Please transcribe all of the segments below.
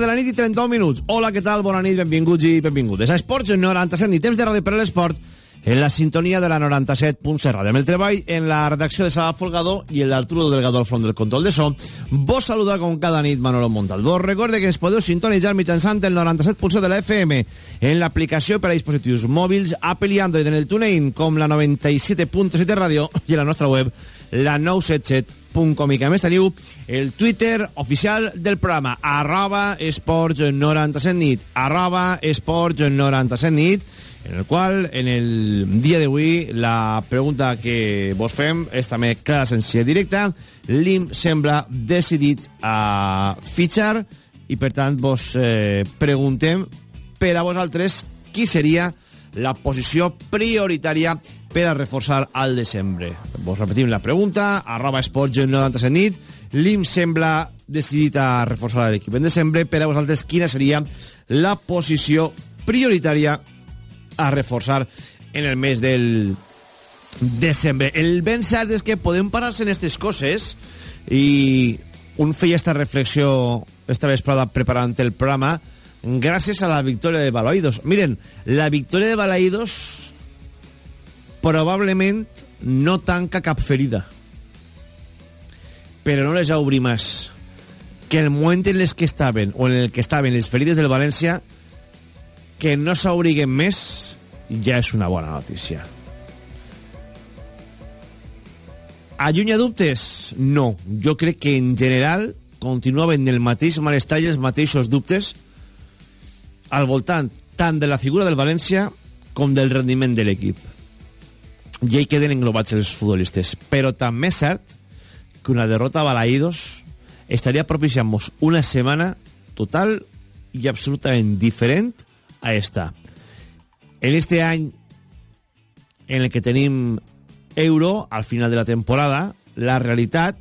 de la nit i 31 minuts. Hola, què tal? Bona nit, benvinguts i benvingudes. A Esports 97 i temps de ràdio per a l'esport en la sintonia de la 97.7 ràdio. Amb el treball en la redacció de Sala Folgado i el d'Arturo Delgado al front del control de so. Vos saluda com cada nit Manolo Montal. Vos recorde que ens podeu sintonitzar mitjançant el 97.7 de la FM en l'aplicació per a dispositius mòbils Apple i Android en el TuneIn com la 97.7 ràdio i a la nostra web la 977 com i que a més teniu el Twitter oficial del programa arroba esports 97 nit arroba esports 97 nit en el qual en el dia d'avui la pregunta que vos fem és també clara, senzilla, directa. l'IM sembla decidit a fitxar i per tant vos eh, preguntem per a vosaltres qui seria la posició prioritària per a reforçar al desembre. Vos repetim la pregunta, arroba esports 97 nit, l'IM sembla decidit a reforçar l'equip en desembre, per a vosaltres quina seria la posició prioritària a reforçar en el mes del desembre. El ben cert és que podem parar-se en aquestes coses i un feia esta reflexió esta vesprada preparant el programa gràcies a la victòria de Balaïdos. Miren, la victòria de Balaïdos probablement no tanca cap ferida però no les obri més que el moment en les que estaven o en el que estaven les ferides del València que no s'obriguen més ja és una bona notícia allunya dubtes? no, jo crec que en general continuaven el mateix malestar i els mateixos dubtes al voltant tant de la figura del València com del rendiment de l'equip i hi queden englobats els futbolistes. Però també és cert que una derrota a Balaïdos estaria propiciant-nos una setmana total i absolutament diferent a esta. En este any en el que tenim euro al final de la temporada, la realitat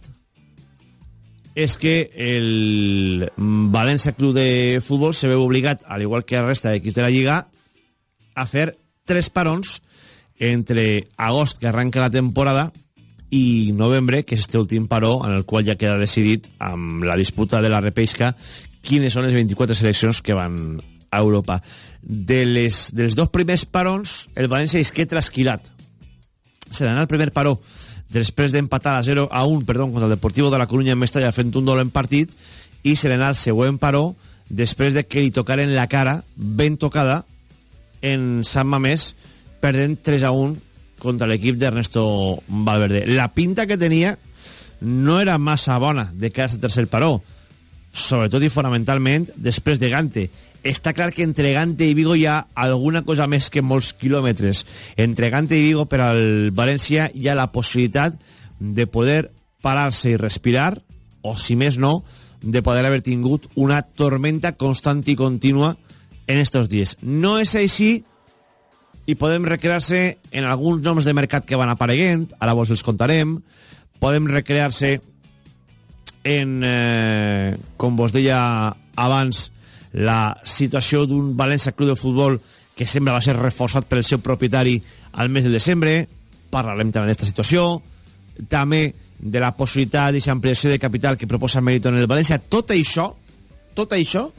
és que el València Club de Futbol se veu obligat, al igual que el resta d'equips de la Lliga, a fer tres parons entre agost, que arranca la temporada, i novembre, que és este últim paró, en el qual ja queda decidit, amb la disputa de la repesca, quines són les 24 seleccions que van a Europa. De les, dels dos primers parons, el València és que trasquilat. Serà el primer paró després d'empatar a 0 a 1, perdó, contra el Deportivo de la Coruña en Mestalla fent un doble en partit, i serà el següent paró després de que li tocaren la cara ben tocada en Sant Mamés perdent 3 a 1 contra l'equip d'Ernesto Valverde. La pinta que tenia no era massa bona de cara a tercer paró, sobretot i fonamentalment després de Gante. Està clar que entre Gante i Vigo hi ha alguna cosa més que molts quilòmetres. Entre Gante i Vigo per al València hi ha la possibilitat de poder parar-se i respirar, o si més no, de poder haver tingut una tormenta constant i contínua en estos dies. No és així i podem recrear-se en alguns noms de mercat que van apareguent, ara vos els contarem, podem recrear-se en, eh, com vos deia abans, la situació d'un València Club de Futbol que sembla va ser reforçat pel seu propietari al mes de desembre, parlarem també d'aquesta situació, també de la possibilitat d'aquesta ampliació de capital que proposa Meriton en el València, tot això, tot això,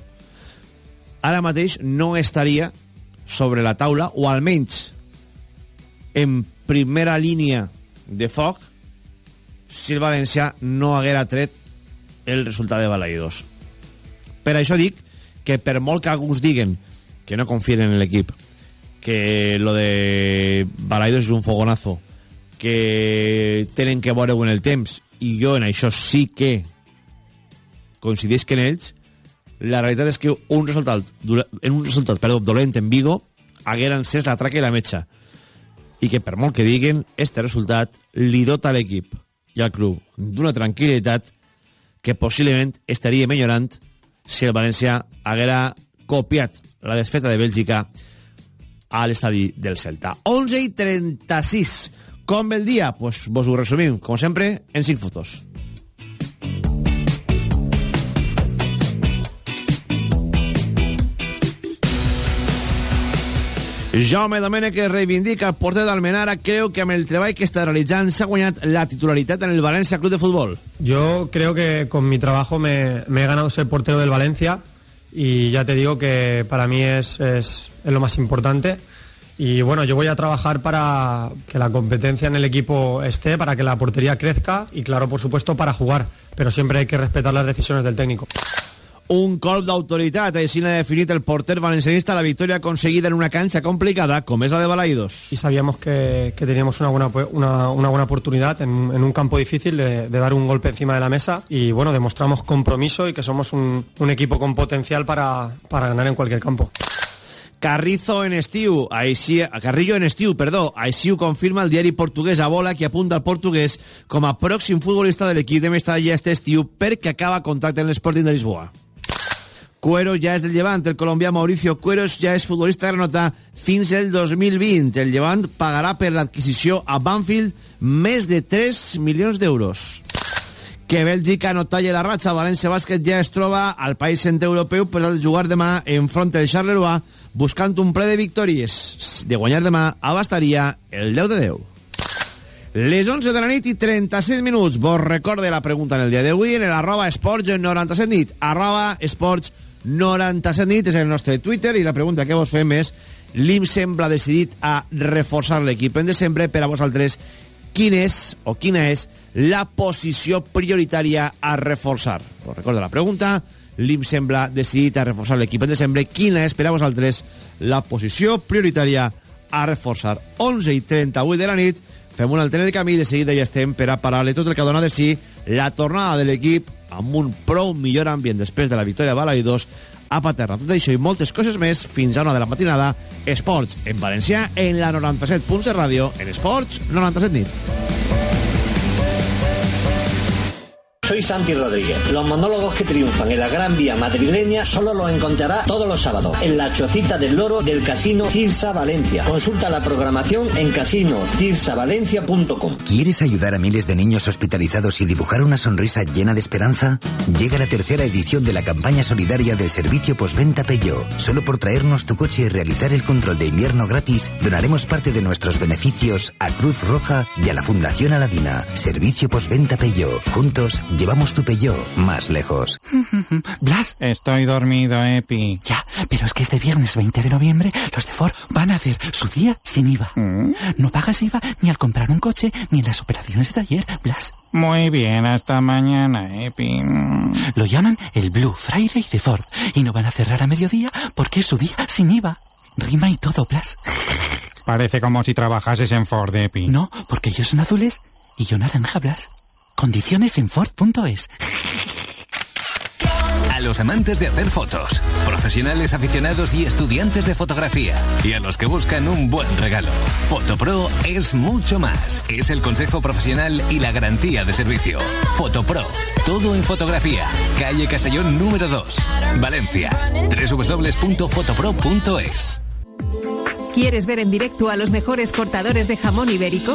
ara mateix no estaria sobre la taula, o almenys en primera línia de foc, si el València no haguera tret el resultat de Balaïdos. Per això dic que per molt que alguns diguen que no confien en l'equip, que lo de Balaïdos és un fogonazo, que tenen que veure en el temps, i jo en això sí que coincideix que en ells, la realitat és que un resultat, en un resultat perdó, dolent en Vigo haguera encès la traca i la metxa. i que per molt que diguin, este resultat li dota a l'equip i al club d'una tranquil·litat que possiblement estaria millorant si el València haguera copiat la desfeta de Bèlgica a l'estadi del Celta. 11 i 36. Com el dia? Pues vos ho resumim, com sempre, en 5 fotos. Jaume Domènech reivindica el porter d'Almenara creu que amb el treball que està realitzant s'ha guanyat la titularitat en el Valencia Club de Fútbol. Yo creo que con mi trabajo me, me he ganado ser portero del Valencia y ya te digo que para mí es, es, es, lo más importante. Y bueno, yo voy a trabajar para que la competencia en el equipo esté, para que la portería crezca y claro, por supuesto, para jugar. Pero siempre hay que respetar las decisiones del técnico. Un colp d'autoritat, així l'ha definit el porter valencianista la victòria aconseguida en una cancha complicada com és la de Balaidos. Y sabíamos que, que teníamos una buena, una, una buena oportunidad en, en, un campo difícil de, de, dar un golpe encima de la mesa y bueno, demostramos compromiso y que somos un, un equipo con potencial para, para ganar en cualquier campo. Carrizo en estiu, així, Carrillo en estiu, perdó, així ho confirma el diari portuguès a bola que apunta al portuguès com a pròxim futbolista de l'equip de Mestalla este estiu perquè acaba contracte en l'Sporting de Lisboa. Cuero ja és del Llevant. El colombià Mauricio Cueros ja és futbolista de la nota fins el 2020. El Llevant pagarà per l'adquisició a Banfield més de 3 milions d'euros. Que Bèlgica no talla la ratxa. València Bàsquet ja es troba al país centre-europeu per al jugar demà enfront del Charleroi buscant un ple de victòries. De guanyar demà abastaria el 10 de 10. Les 11 de la nit i 36 minuts. Vos recorde la pregunta en el dia d'avui en el arroba esports 97 nit. Arroba esports 97 nit és el nostre Twitter i la pregunta que vos fem és l'IM sembla decidit a reforçar l'equip. En desembre per a vosaltres quin és o quina és la posició prioritària a reforçar. Vos recordo la pregunta l'IM sembla decidit a reforçar l'equip. En desembre quina és per a vosaltres la posició prioritària a reforçar? 11 i 38 de la nit fem un altre camí de seguida ja estem per a parar-li tot el que dona de si la tornada de l'equip amb un prou millor ambient després de la victòria de Balaïdos a Paterna. Tot això i moltes coses més fins a una de la matinada. Esports en valencià en la 97.7 ràdio en Esports 97 nit. Soy Santi Rodríguez. Los monólogos que triunfan en la Gran Vía madrileña solo los encontrará todos los sábados en la Chocita del Loro del Casino Cirsa Valencia. Consulta la programación en casinocirsavalencia.com. ¿Quieres ayudar a miles de niños hospitalizados y dibujar una sonrisa llena de esperanza? Llega la tercera edición de la campaña solidaria del servicio postventa Peugeot. Solo por traernos tu coche y realizar el control de invierno gratis, donaremos parte de nuestros beneficios a Cruz Roja y a la Fundación Aladina. Servicio postventa Peugeot. Juntos llevamos tu Peugeot más lejos. Blas, Estoy dormido, Epi. ya, pero es que este viernes 20 de noviembre los de Ford van a hacer su día sin IVA. No pagas IVA ni al comprar un coche ni en las operaciones de taller, Blas. Muy bien, hasta mañana, Epi. Lo llaman el Blue Friday de Ford y no van a cerrar a mediodía porque es su día sin IVA. Rima y todo, Blas. Parece como si trabajases en Ford, Epi. No, porque ellos son azules y yo naranja, Blas. Condiciones en Ford.es. A los amantes de hacer fotos, profesionales aficionados y estudiantes de fotografía, y a los que buscan un buen regalo. Fotopro es mucho más. Es el consejo profesional y la garantía de servicio. Fotopro, todo en fotografía. Calle Castellón número 2, Valencia. www.fotopro.es. ¿Quieres ver en directo a los mejores cortadores de jamón ibérico?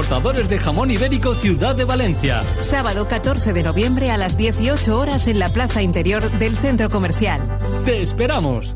de jamón ibérico Ciudad de Valencia. Sábado 14 de noviembre a las 18 horas en la plaza interior del centro comercial. Te esperamos.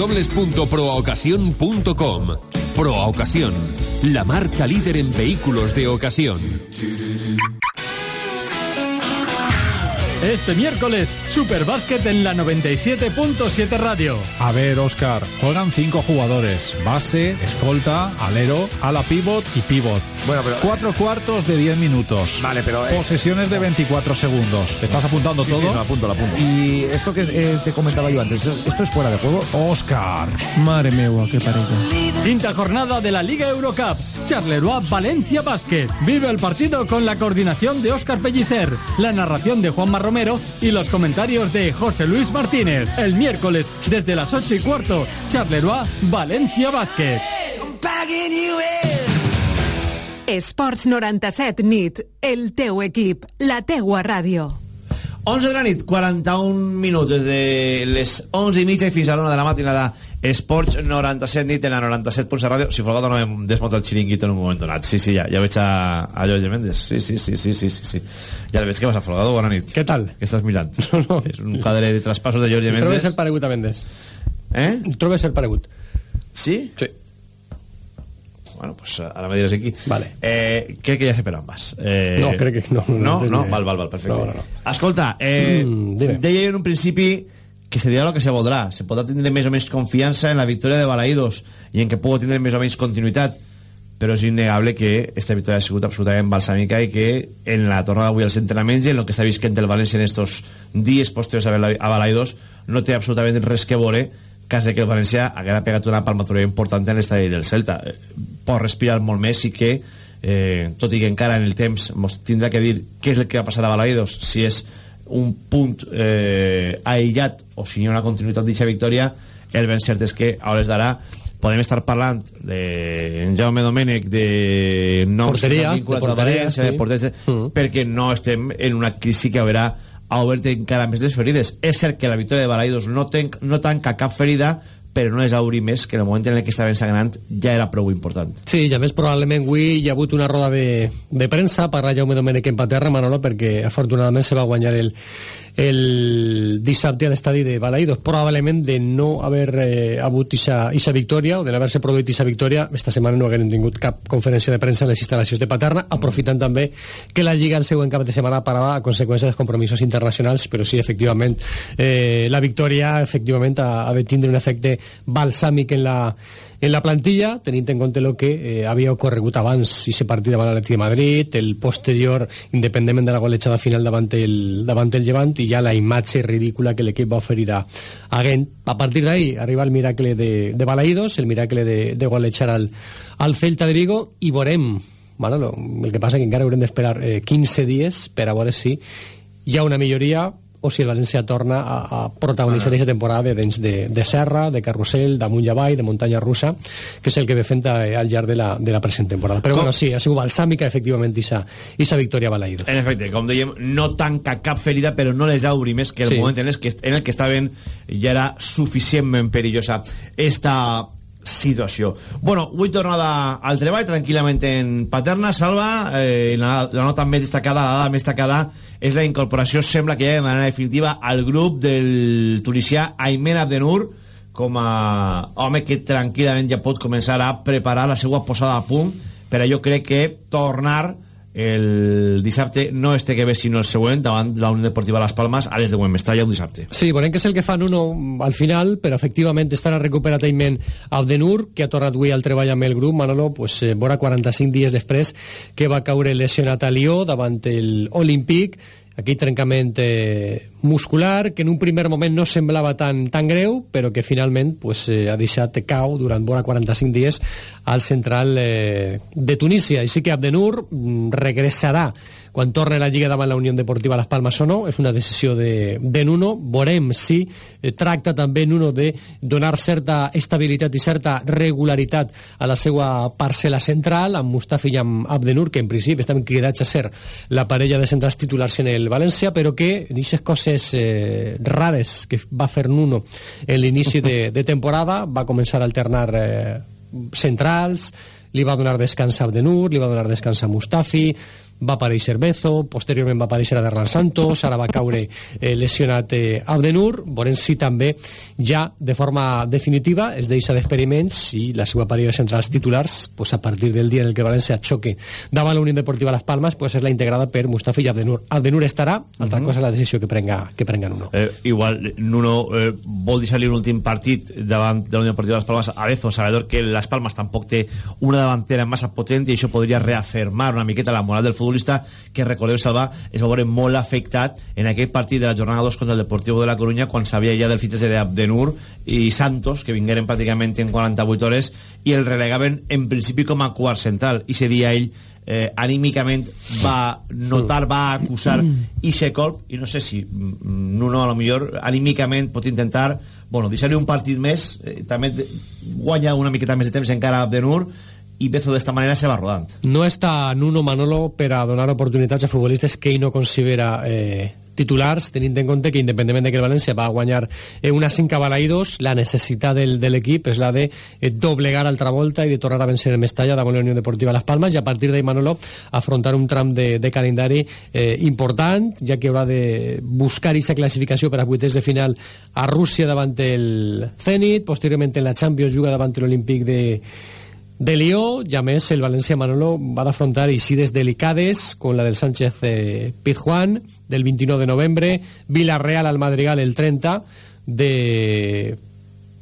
www.proaocasión.com. Proa Ocasión, la marca líder en vehículos de ocasión. Este miércoles, Superbásquet en la 97.7 Radio. A ver, Oscar, juegan cinco jugadores: base, escolta, alero, ala pivot y pivot. Bueno, pero. Cuatro cuartos de 10 minutos. Vale, pero. eh, Posesiones de 24 segundos. ¿Estás apuntando sí, todo? Sí, lo apunto, lo apunto. Y esto que eh, te comentaba yo antes, ¿esto es fuera de juego? Oscar. Madre mía, qué pareja. Quinta jornada de la Liga Eurocup. Charleroi Valencia Basket. Vive el partido con la coordinación de Óscar Pellicer, la narración de Juanma Romero y los comentarios de José Luis Martínez. El miércoles, desde las 8 y cuarto, Charleroi Valencia Basket. Esports 97 nit, el teu equip, la teua ràdio. 11 de la nit, 41 minuts des de les 11 i mitja i fins a l'una de la matinada Esports 97 nit en la 97 ràdio si Folgado no em desmunta el xiringuito en un moment donat sí, sí, ja, ja veig a, a Jorge Méndez sí, sí, sí, sí, sí, sí, sí. ja el veig que vas a Folgado, bona nit Què tal? Què estàs mirant? No, no. És un quadre de traspassos de Jorge Trobes Méndez el paregut a Mendes. Eh? Trobes el paregut. Sí? Sí. Bueno, pues ara me diràs aquí. Vale. Eh, crec que ja sé per on vas. Eh, No, crec que no, no, No? no. Val, val, val, perfecte. No, no, no. Escolta, eh, Mm, dime. deia en un principi que se dirà el que se voldrà. Se podrà tindre més o menys confiança en la victòria de Balaïdos i en que pugui tindre més o menys continuïtat però és innegable que esta victòria ha sigut absolutament balsàmica i que en la tornada d'avui als entrenaments i en el que està visquent el València en estos dies posteriors a Bala- a Balaidos no té absolutament res que veure cas de que el València haguera pegat una palmatura important en l'estadi del Celta Eh, pot respirar molt més i que eh, tot i que encara en el temps tindrà que dir què és el que va passar a Balaidos si és un punt eh, aïllat o si hi ha una continuïtat d'aquesta victòria el ben cert és que a hores d'ara podem estar parlant de en Jaume Domènech de noms Porteria, de a porteria, València, de sí. porters, Mm. perquè no estem en una crisi que haurà obert encara més les ferides. És cert que la victòria de Balaidos no, ten, no tanca cap ferida, però no és obrir més que en el moment en el que estaven sangrant ja era prou important. Sí, i a més probablement avui hi ha hagut una roda de, de premsa per la Jaume Domènech en Paterra, Manolo, perquè afortunadament se va guanyar el, el dissabte a l'estadi de Balaïdos. Probablement de no haver eh, hagut ixa victòria o de no haver-se produït ixa victòria, esta setmana no haguem tingut cap conferència de premsa en les instal·lacions de Paterna, aprofitant també que la Lliga el següent cap de setmana parava a conseqüència dels compromisos internacionals, però sí, efectivament, eh, la victòria efectivament ha, ha de tindre un efecte balsàmic en la, en la plantilla, tenint en compte el que eh, havia ocorregut abans i se partit davant l'Atlètic de Madrid, el posterior, independentment de la golejada final davant el, davant el Llevant, i ja la imatge ridícula que l'equip va oferir a, Gent. A partir d'ahí arriba el miracle de, de Balaïdos, el miracle de, de golejar al, al Celta de Vigo, i veurem, Manolo, el que passa que encara haurem d'esperar eh, 15 dies per a veure si hi ha una milloria o si el València torna a, a protagonitzar aquesta temporada de dents de, de serra, de carrusel, d'amunt i avall, de muntanya russa, que és el que ve fent al llarg de la, de la present temporada. Però Com- bueno, sí, ha sigut balsàmica, efectivament, isa victòria a Balaïdos. En efecte, com dèiem, no tanca cap ferida, però no les obri més que el Sí. moment en el, que, en el que estaven ja era suficientment perillosa esta situació. Bueno, avui tornada al treball, tranquil·lament en Paterna, Salva, eh, la, la nota més destacada, la dada més destacada, és la incorporació, sembla que ja de manera definitiva, al grup del tunisià Aymen Abdenur, com a home que tranquil·lament ja pot començar a preparar la seva posada a punt, però jo crec que tornar el dissabte no este que ve sinó el següent davant la Unió Deportiva Las Palmas. A les de Mestalla un dissabte. Sí, veurem que és el que fan uno al final, però efectivament estarà recuperat Aymen Abdenur, que ha tornat avui al treball amb el grup, Manolo, pues, eh, vora 45 dies després que va caure lesionat a Lió davant el Aquí trencament eh, muscular, que en un primer moment no semblava tan, tan greu, però que finalment pues, eh, ha deixat cau durant vora 45 dies al central eh, de Tunísia. I sí que Abdenur mm, regressarà quan torna la Lliga davant la Unió Deportiva Las Palmas o no, és una decisió de, de Nuno, veurem si eh, tracta també Nuno de donar certa estabilitat i certa regularitat a la seva parcel·la central, amb Mustafi i amb Abdenur, que en principi estan cridats a ser la parella de centrals titulars en el València, però que aquestes coses eh, rares que va fer Nuno en l'inici de, de temporada, va començar a alternar eh, centrals, li va donar descans a Abdenur, li va donar descans a Mustafi, va aparèixer Bezo, posteriorment va aparèixer Aderlan Santos, ara va caure eh, lesionat eh, Abdenur, veurem si també ja de forma definitiva es deixa d'experiments i la seva parella de centrals titulars pues, a partir del dia en el que València xoque davant la Unió Deportiva Las Palmas pues, és la integrada per Mustafi i Abdenur. Abdenur estarà, altra uh -huh. cosa la decisió que prenga, que prenga Nuno. Eh, igual Nuno eh, vol deixar-li un últim partit davant de la Unió Deportiva Las Palmas a Bezo, sabedor que Las Palmas tampoc té una davantera massa potent i això podria reafirmar una miqueta la moral del futbolista que recordeu Salva es va veure molt afectat en aquell partit de la jornada 2 contra el Deportivo de la Coruña quan sabia ja del fitxatge d'Abdenur i Santos que vingueren pràcticament en 48 hores i el relegaven en principi com a quart central. I se dia ell eh, anímicament va notar, va acusar i se colp, i no sé si mm, Nuno a lo millor anímicament pot intentar bueno, deixar-li un partit més eh, també guanya una miqueta més de temps encara a Abdenur i Bezo d'esta manera se va rodant. No està Nuno Manolo per a donar oportunitats a futbolistes que ell no considera eh, titulars, tenint en compte que independentment de que el València va guanyar eh, una 5 a Balaïdos, la necessitat del, de l'equip és la de eh, doblegar altra volta i de tornar a vencer el Mestalla davant la Unió Deportiva Las Palmas i a partir d'ahí Manolo afrontar un tram de, de calendari eh, important, ja que haurà de buscar aquesta classificació per a vuitens de final a Rússia davant el Zenit, posteriorment en la Champions juga davant l'Olímpic de de Lió, i a més el València Manolo va d'afrontar eixides delicades com la del Sánchez eh, Pizjuán del 29 de novembre, Villarreal al Madrigal el 30 de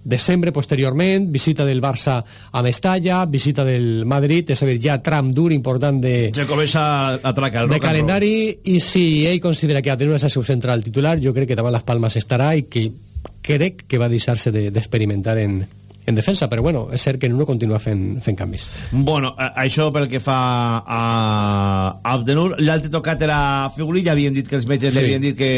desembre posteriorment, visita del Barça a Mestalla, visita del Madrid, és a dir, ja tram dur important de, ja comença a tracar el de calendari i si ell considera que ha tenir una seu central titular, jo crec que davant les Palmes estarà i que crec que va deixar-se d'experimentar de, en, en defensa, però bueno, és cert que no continua fent, fent canvis. Bueno, a, això pel que fa a Abdenur, l'altre tocat era Figuli, ja havíem dit que els metges sí. li havien dit que,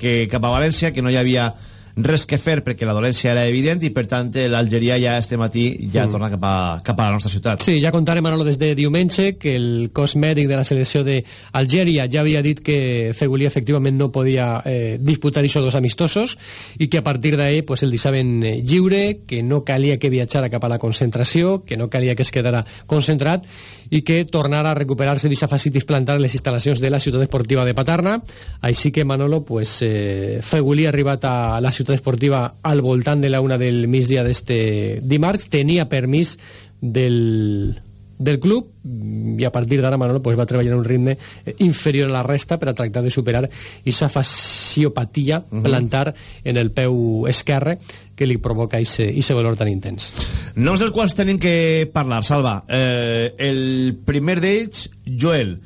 que cap a València, que no hi havia res que fer perquè la dolència era evident i per tant l'Algeria ja este matí ja mm. torna cap a, cap a la nostra ciutat Sí, ja contarem Manolo des de diumenge que el cos mèdic de la selecció d'Algèria ja havia dit que Fegulí efectivament no podia eh, disputar aquests dos amistosos i que a partir d'ahir pues, el deixaven eh, lliure que no calia que viatjara cap a la concentració que no calia que es quedara concentrat i que tornara a recuperar-se d'aquesta facitis plantar en les instal·lacions de la ciutat esportiva de Paterna. Així que Manolo pues, eh, Fegulí ha arribat a la ciutat esportiva al voltant de la una del migdia d'este dimarts, tenia permís del, del club i a partir d'ara Manolo pues, va treballar en un ritme inferior a la resta per a tractar de superar aquesta fasciopatia uh -huh. plantar en el peu esquerre que li provoca aquest valor tan intens. Noms dels quals tenim que parlar, Salva. Eh, el primer d'ells, Joel,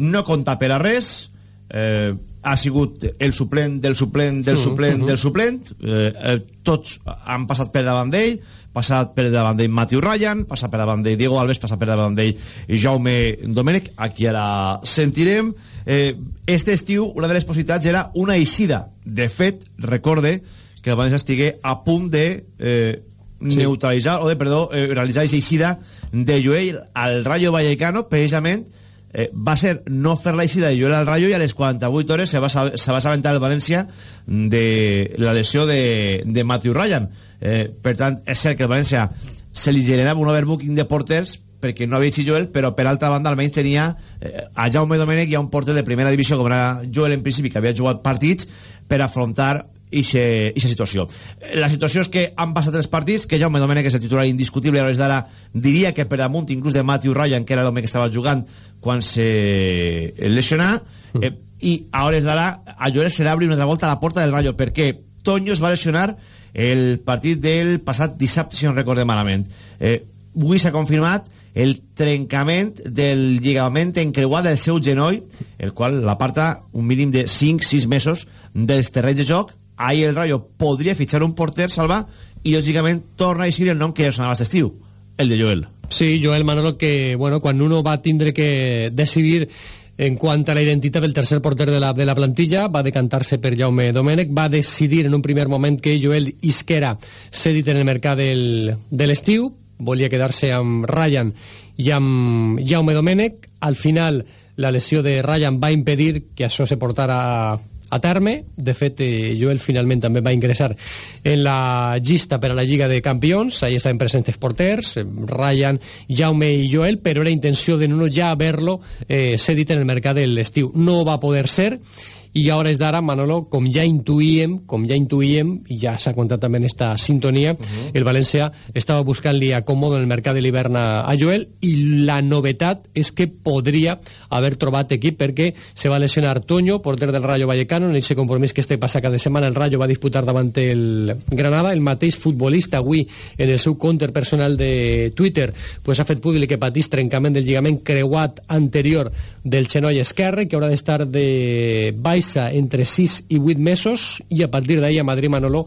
no compta per a res, eh, ha sigut el suplent del suplent del suplent uh -huh. del suplent eh, eh, tots han passat per davant d'ell passat per davant d'ell Matthew Ryan passat per davant d'ell Diego Alves passat per davant d'ell Jaume Domènech aquí ara sentirem eh, este estiu una de les possibilitats era una eixida de fet recorde que el València estigué a punt de eh, sí. neutralitzar o de, perdó, eh, realitzar aquesta eixida de Joel al Rayo Vallecano precisament eh, va ser no fer la eixida de Joel al Rayo i a les 48 hores se va, se va assabentar el València de la lesió de, de Matthew Ryan eh, per tant és cert que el València se li generava un overbooking de porters perquè no havia Joel, però per altra banda almenys tenia eh, a Jaume Domènech i a un porter de primera divisió com era Joel en principi que havia jugat partits per afrontar aquesta situació. La situació és que han passat els partits, que Jaume Domènech és el titular indiscutible a l'hores d'ara, diria que per damunt inclús de Matthew Ryan, que era l'home que estava jugant quan se lesionà, mm. eh, i a hores d'ara a Lloret se l'obri una altra volta a la porta del Rayo, perquè Toño es va lesionar el partit del passat dissabte, si no recordem malament. Eh, avui s'ha confirmat el trencament del lligament encreuat del seu genoll, el qual l'aparta un mínim de 5-6 mesos dels terrenys de joc. Ahir el Rayo podria fitxar un porter, Salva, i lògicament torna a eixir el nom que ja sonava estiu, el de Joel. Sí, Joel Manolo, que bueno, quan uno va tindre que decidir En quant a la identitat del tercer porter de la, de la plantilla, va decantar-se per Jaume Domènech, va decidir en un primer moment que Joel Isquera s'ha dit en el mercat del, de l'estiu, volia quedar-se amb Ryan i amb Jaume Domènech. Al final, la lesió de Ryan va impedir que això se portara a, a terme. De fet, eh, Joel finalment també va ingressar en la llista per a la Lliga de Campions. Ahí estaven presents porters, eh, Ryan, Jaume i Joel, però era intenció de no ja haver-lo eh, cedit en el mercat de l'estiu. No va poder ser i a hores d'ara, Manolo, com ja intuïem, com ja intuïem, i ja s'ha contat també en esta sintonia, uh -huh. el València estava buscant-li acomodo en el mercat de l'hivern a, a Joel, i la novetat és que podria haver trobat equip perquè se va lesionar Toño, porter del Rayo Vallecano, en aquest compromís que este passa cada setmana el Rayo va disputar davant el Granada, el mateix futbolista avui en el seu compte personal de Twitter pues ha fet públic que patís trencament del lligament creuat anterior del xenoll esquerre, que haurà d'estar de baix baixa entre 6 i 8 mesos i a partir d'ahí a Madrid Manolo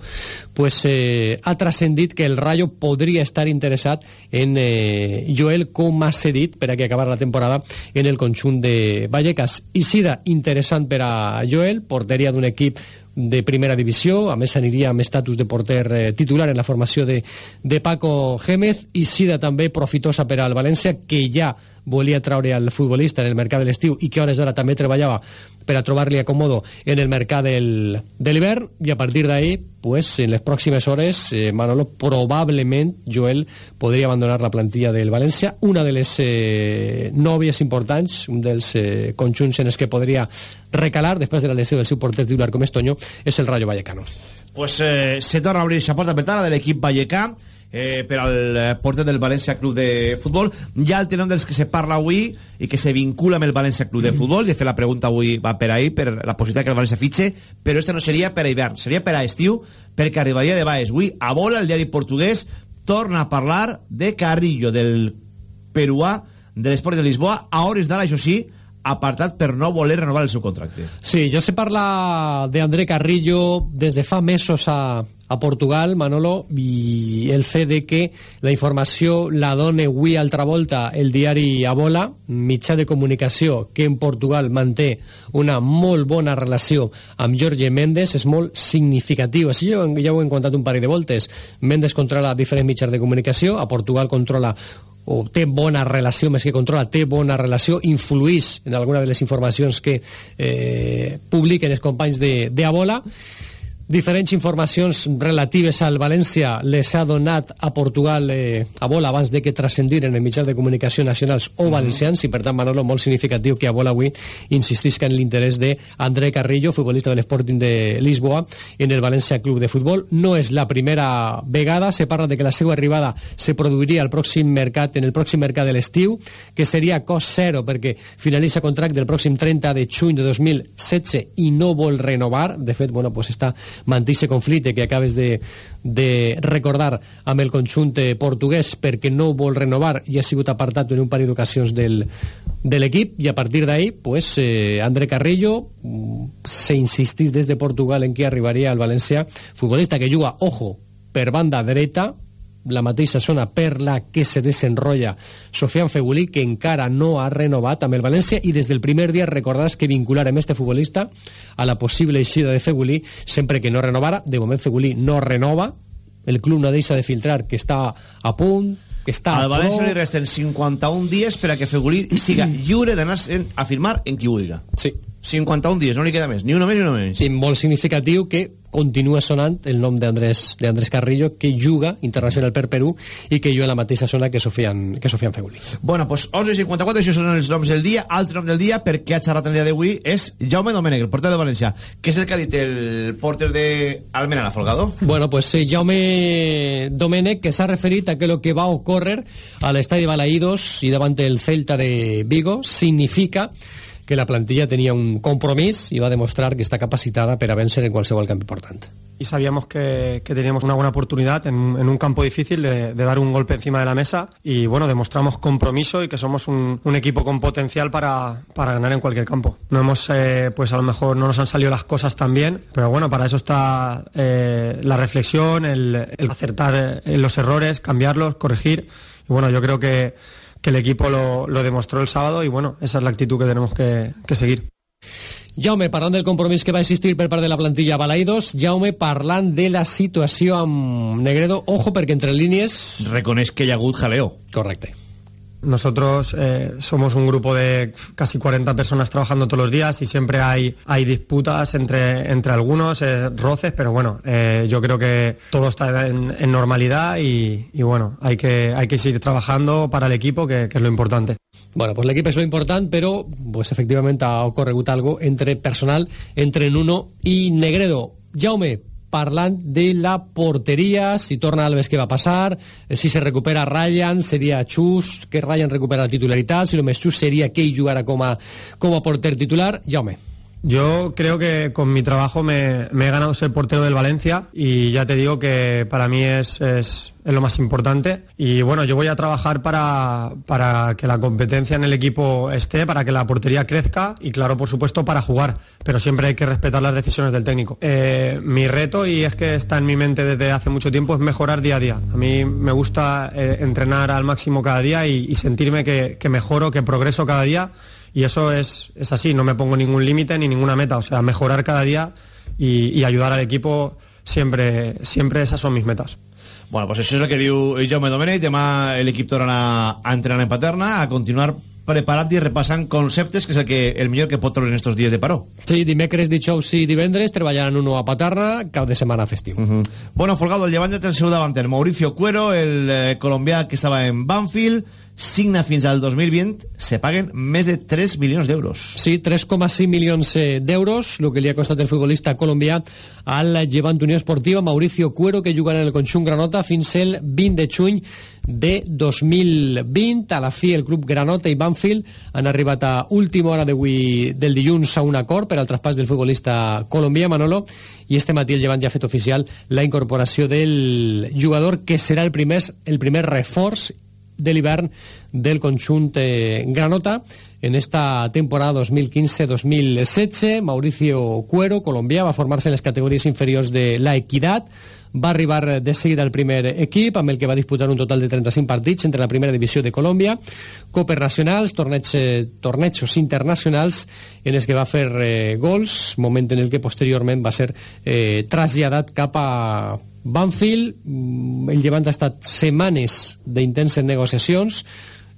pues, eh, ha transcendit que el Rayo podria estar interessat en eh, Joel com ha cedit per a que acabar la temporada en el conjunt de Vallecas. I sida interessant per a Joel porteria d'un equip de primera divisió, a més aniria amb estatus de porter eh, titular en la formació de, de Paco Gémez i sida també profitosa per al València que ja volia traure al futbolista en el mercat de l'estiu i que hores d'ara també treballava per a trobar-li acomodo en el mercat del, de l'hivern i a partir d'ahí, pues, en les pròximes hores, eh, Manolo, probablement Joel podria abandonar la plantilla del València, una de les eh, nòvies importants, un dels eh, conjunts en els que podria recalar després de la lesió del seu porter titular com Estoño, és el Rayo Vallecano. Pues eh, se torna a obrir esa porta per de l'equip vallecà eh, per al eh, porter del València Club de Futbol. Ja el tenor dels que se parla avui i que se vincula amb el València Club de Futbol. De fet, la pregunta avui va per ahí, per la possibilitat que el València fitxe, però este no seria per a hivern, seria per a estiu, perquè arribaria de baix. Avui, a bola, el diari portuguès torna a parlar de Carrillo, del peruà de l'Esport de Lisboa, a hores d'ara, això sí, apartat per no voler renovar el seu contracte. Sí, ja se parla de André Carrillo des de fa mesos a, a Portugal, Manolo, i el fet de que la informació la dona avui altra volta el diari Abola, mitjà de comunicació que en Portugal manté una molt bona relació amb Jorge Méndez, és molt significatiu. Així ja, ja ho hem contat un parell de voltes. Méndez controla diferents mitjans de comunicació, a Portugal controla o té bona relació, més que controla, té bona relació, influís en alguna de les informacions que eh, publiquen els companys de, de Abola, Diferents informacions relatives al València les ha donat a Portugal eh, a bola abans de que transcendiren en mitjans de comunicació nacionals o valencians. I per tant Manolo molt significatiu que a bola avui insistisca en l'interès de André Carrillo, futbolista de l'Sporting de Lisboa en el València Club de Futbol. No és la primera vegada, se parla de que la seva arribada se produiria al pròxim mercat en el pròxim mercat de l'estiu, que seria cost zero perquè finalitza contracte el pròxim 30 de juny de 2016 i no vol renovar, de fet, bueno, pues està manté aquest conflicte que acabes de, de recordar amb el conjunt portuguès perquè no vol renovar i ha sigut apartat en un parell d'ocasions de l'equip. I a partir d'ahí pues, eh, André Carrillo mm, se insistís des de Portugal en que arribaria al València futbolista que juga, ojo, per banda dreta la mateixa zona per la que se desenrolla Sofian Fegulí, que encara no ha renovat amb el València i des del primer dia recordaràs que vincularem este futbolista a la possible eixida de Fegulí sempre que no renovara. De moment Fegulí no renova, el club no deixa de filtrar que està a punt, que està Al València li resten 51 dies per a que Fegulí siga lliure d'anar a firmar en qui vulgui. Sí. 51 dies, no li queda més, ni una més ni una menys. I molt significatiu que continua sonant el nom d'Andrés d'Andrés Carrillo, que juga internacional per Perú i que juga en la mateixa zona que Sofian, que Sofian Feuli. Bueno, pues 11.54, això són els noms del dia. Altre nom del dia, perquè ha xerrat el dia d'avui, és Jaume Domènech, el porter de València. Què és el que ha dit el porter de Almena, Folgado? Bueno, pues eh, Jaume Domènech, que s'ha referit a que lo que va ocórrer a l'estadi Balaïdos i davant el Celta de Vigo significa que la plantilla tenía un compromiso y va a demostrar que está capacitada para vencer en qualsevol campo importante. Y sabíamos que, que teníamos una buena oportunidad en, un campo difícil de, dar un golpe encima de la mesa y bueno, demostramos compromiso y que somos un, equipo con potencial para, para, ganar en cualquier campo. No hemos, eh, pues a lo mejor no nos han salido las cosas tan bien, pero bueno, para eso está eh, la reflexión, el, el acertar en los errores, cambiarlos, corregir. Y bueno, yo creo que que el equipo lo, lo demostró el sábado y bueno, esa es la actitud que tenemos que, que seguir. Jaume, parlant del compromís que va existir per part de la plantilla Balaidos, Jaume, parlant de la situació amb Negredo, ojo perquè entre línies... Reconeix que hi ha hagut jaleo. Correcte. Nosotros eh, somos un grupo de casi 40 personas trabajando todos los días y siempre hay, hay disputas entre, entre algunos, eh, roces, pero bueno, eh, yo creo que todo está en, normalidad y, y, bueno, hay que, hay que seguir trabajando para el equipo, que, es lo importante. Bueno, pues l'equip és lo important, però pues, efectivament ha ocorregut algo entre personal, entre Nuno i Negredo. Jaume, parlant de la porteria, si torna Alves què va passar, eh, si se recupera Ryan, seria Xus, que Ryan recupera la titularitat, si el més Xus seria que ell jugara com a, com a porter titular. Jaume. Yo creo que con mi trabajo me, he ganado ser portero del Valencia y ya te digo que para mí es, es, es, lo más importante. Y bueno, yo voy a trabajar para, para que la competencia en el equipo esté, para que la portería crezca y claro, por supuesto, para jugar. Pero siempre hay que respetar las decisiones del técnico. Eh, mi reto, y es que está en mi mente desde hace mucho tiempo, es mejorar día a día. A mí me gusta eh, entrenar al máximo cada día y, y sentirme que mejoro, que progreso cada día y eso es, es así, no me pongo ningún límite ni ninguna meta, o sea, mejorar cada día y, y ayudar al equipo siempre, siempre esas son mis metas. Bueno, pues això és el que diu Jaume Domènech. Demà l'equip torna a entrenar en Paterna, a continuar preparat i repassant conceptes, que és el, que, el millor que pot trobar en estos dies de paró. Sí, dimecres, dijous i divendres treballaran uno a Paterna, cap de setmana festiu. Uh -huh. Bueno, Folgado, el llevant del seu davanter, Mauricio Cuero, el eh, colombià que estava en Banfield, signa fins al 2020 se paguen més de 3 milions d'euros. Sí, 3,5 milions eh, d'euros, el que li ha costat el futbolista colombià al Llevant Unió Esportiva, Mauricio Cuero, que jugarà en el conjunt Granota fins el 20 de juny de 2020. A la fi, el club Granota i Banfield han arribat a última hora d'avui del dilluns a un acord per al traspàs del futbolista colombià Manolo i este matí el Llevant ja ha fet oficial la incorporació del jugador que serà el primer, el primer reforç de l'hivern del conjunt eh, Granota en esta temporada 2015-2016 Mauricio Cuero, colombià, va formar-se en les categories inferiors de la Equitat va arribar de seguida al primer equip amb el que va disputar un total de 35 partits entre la primera divisió de Colòmbia copes nacionals, torneigs, eh, tornejos internacionals en els que va fer eh, gols, moment en el que posteriorment va ser eh, traslladat cap a Banfield, el Llevant ha estat setmanes d'intenses negociacions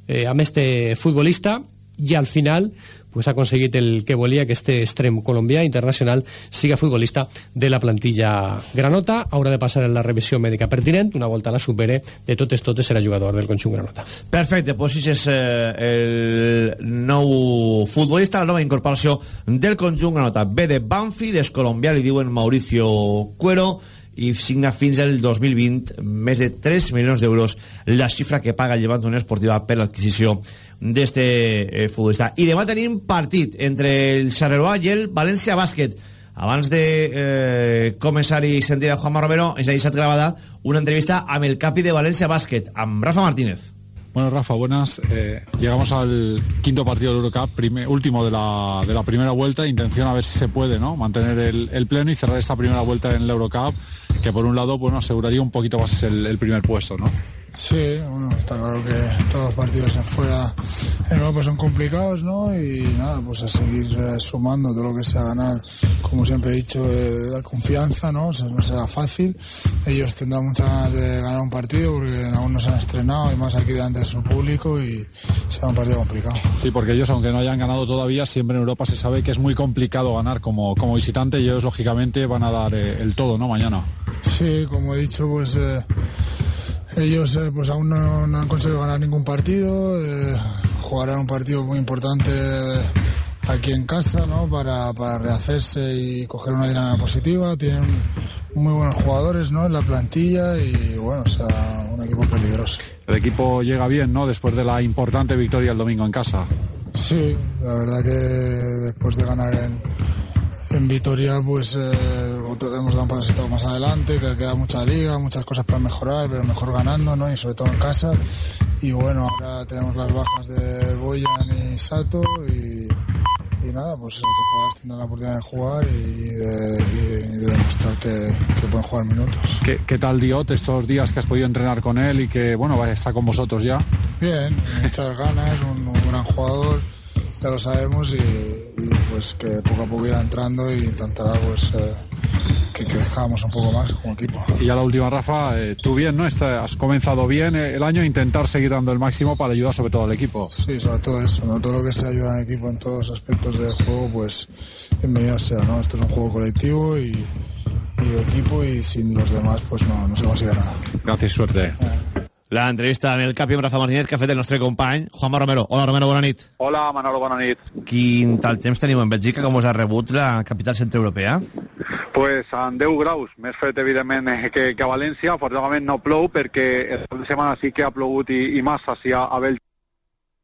eh, amb este futbolista i al final pues, ha aconseguit el que volia que este extrem colombià internacional siga futbolista de la plantilla Granota. Haurà de passar la revisió mèdica pertinent, una volta la supere, de totes totes serà jugador del conjunt Granota. Perfecte, pues si és eh, el nou futbolista, la nova incorporació del conjunt Granota. Ve de Banfield, és colombià, li diuen Mauricio Cuero, i signa fins al 2020 més de 3 milions d'euros la xifra que paga el Llevant Unió Esportiva per l'adquisició d'este eh, futbolista. I demà tenim partit entre el Charleroi i el València Bàsquet. Abans de eh, començar i sentir a Juanma Romero, ens ha deixat gravada una entrevista amb el capi de València Bàsquet, amb Rafa Martínez. Bueno, Rafa, buenas. Eh, llegamos al quinto partido del Eurocup, primer, último de la, de la primera vuelta. Intención a ver si se puede ¿no? mantener el, pleno y cerrar esta primera vuelta en el Eurocup, que por un lado bueno, aseguraría un poquito más el, primer puesto. ¿no? Sí, bueno, está claro que todos los partidos afuera en Europa son complicados, ¿no? Y nada, pues a seguir eh, sumando todo lo que sea ganar, como siempre he dicho, de dar confianza, ¿no? No será fácil. Ellos tendrán muchas ganas de ganar un partido porque aún no se han estrenado y más aquí delante su público y será un partido complicado. Sí, porque ellos, aunque no hayan ganado todavía, siempre en Europa se sabe que es muy complicado ganar como, como visitante y ellos, lógicamente, van a dar eh, el todo, ¿no? Mañana. Sí, como he dicho, pues. Eh, ellos eh, pues aún no, no, han conseguido ganar ningún partido, jugarán un partido muy importante aquí en casa ¿no? para, para rehacerse y coger una dinámica positiva. Tienen muy buenos jugadores ¿no? en la plantilla y bueno, o sea, un equipo peligroso. El equipo llega bien, ¿no? Después de la importante victoria el domingo en casa. Sí, la verdad que después de ganar en, en Vitoria pues eh, hemos dado un pasito más adelante, que queda mucha liga, muchas cosas para mejorar, pero mejor ganando, ¿no? Y sobre todo en casa. Y bueno, ahora tenemos las bajas de Boyan y Sato y, y nada, pues otros jugadores tendrán la oportunidad de jugar y de, y de demostrar que, que, pueden jugar minutos. ¿Qué, ¿Qué, tal Diot estos días que has podido entrenar con él y que, bueno, está con vosotros ya? Bien, muchas ganas, un, un gran jugador, ya lo sabemos, y, y, pues que poco a poco irá entrando e intentará pues eh, que crezcamos un poco más como equipo. Y ya la última, Rafa, eh, tú bien, ¿no? Está- has comenzado bien eh, el año, intentar seguir dando el máximo para ayudar sobre todo al equipo. Sí, sobre todo eso, ¿no? todo lo que se ayuda en equipo en todos los aspectos del juego, pues bienvenido sea, ¿no? Esto es un juego colectivo y, y de equipo y sin los demás pues no, no se consigue nada. Gràcies, suerte. Entrevista amb el cap i amb Rafa Martínez que ha fet el nostre company Juanma Romero. Hola Romero, bona nit. Hola, Manolo, bona nit. Quin tal temps teniu en Bèlgica? Com us ha rebut la capital centroeuropea? Pues amb 10 graus, més fred evidentment eh, que, que a València, afortunadament no plou perquè aquesta setmana sí que ha plogut i, i massa hacia a Bèlgica,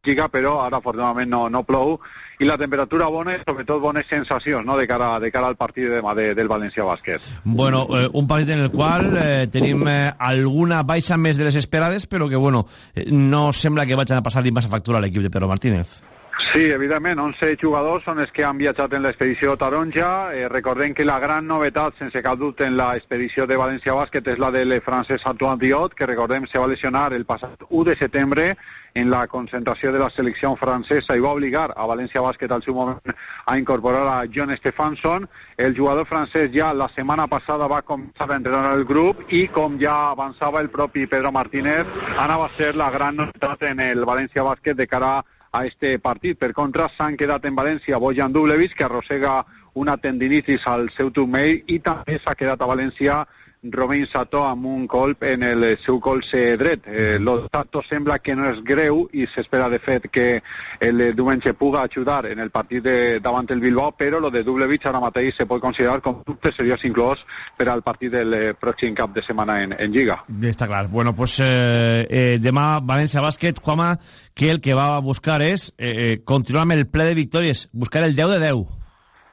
però ara afortunadament no, no plou i la temperatura bona i sobretot bones sensacions no? de, cara, de cara al partit de demà de, del València Bàsquet. Bueno, eh, un partit en el qual eh, tenim eh, alguna baixa més de les esperades, però que, bueno, eh, no sembla que vagin a passar-li massa factura a l'equip de Pedro Martínez. Sí, evidentment, 11 jugadors són els que han viatjat en l'expedició taronja. Eh, recordem que la gran novetat, sense cap dubte, en l'expedició de València Bàsquet és la del francès Antoine Diot, que recordem se va lesionar el passat 1 de setembre en la concentració de la selecció francesa i va obligar a València Bàsquet al seu moment a incorporar a John Stefansson. El jugador francès ja la setmana passada va començar a entrenar el grup i com ja avançava el propi Pedro Martínez, anava a ser la gran novetat en el València Bàsquet de cara a este partit. Per contra, s'han quedat en València Bojan Dublevich, que arrossega una tendinitis al seu turmell, i també s'ha quedat a València Romain Sato amb un colp en el seu colze dret. Eh, lo de Sato sembla que no és greu i s'espera de fet que el diumenge puga ajudar en el partit de, davant el Bilbao, però lo de Dublevich ara mateix se pot considerar com dubte seriós inclòs per al partit del eh, pròxim cap de setmana en, en Lliga. Està clar. Bueno, pues eh, eh, demà València Bàsquet, Juanma, que el que va a buscar és eh, eh, continuar amb el ple de victòries, buscar el 10 de 10.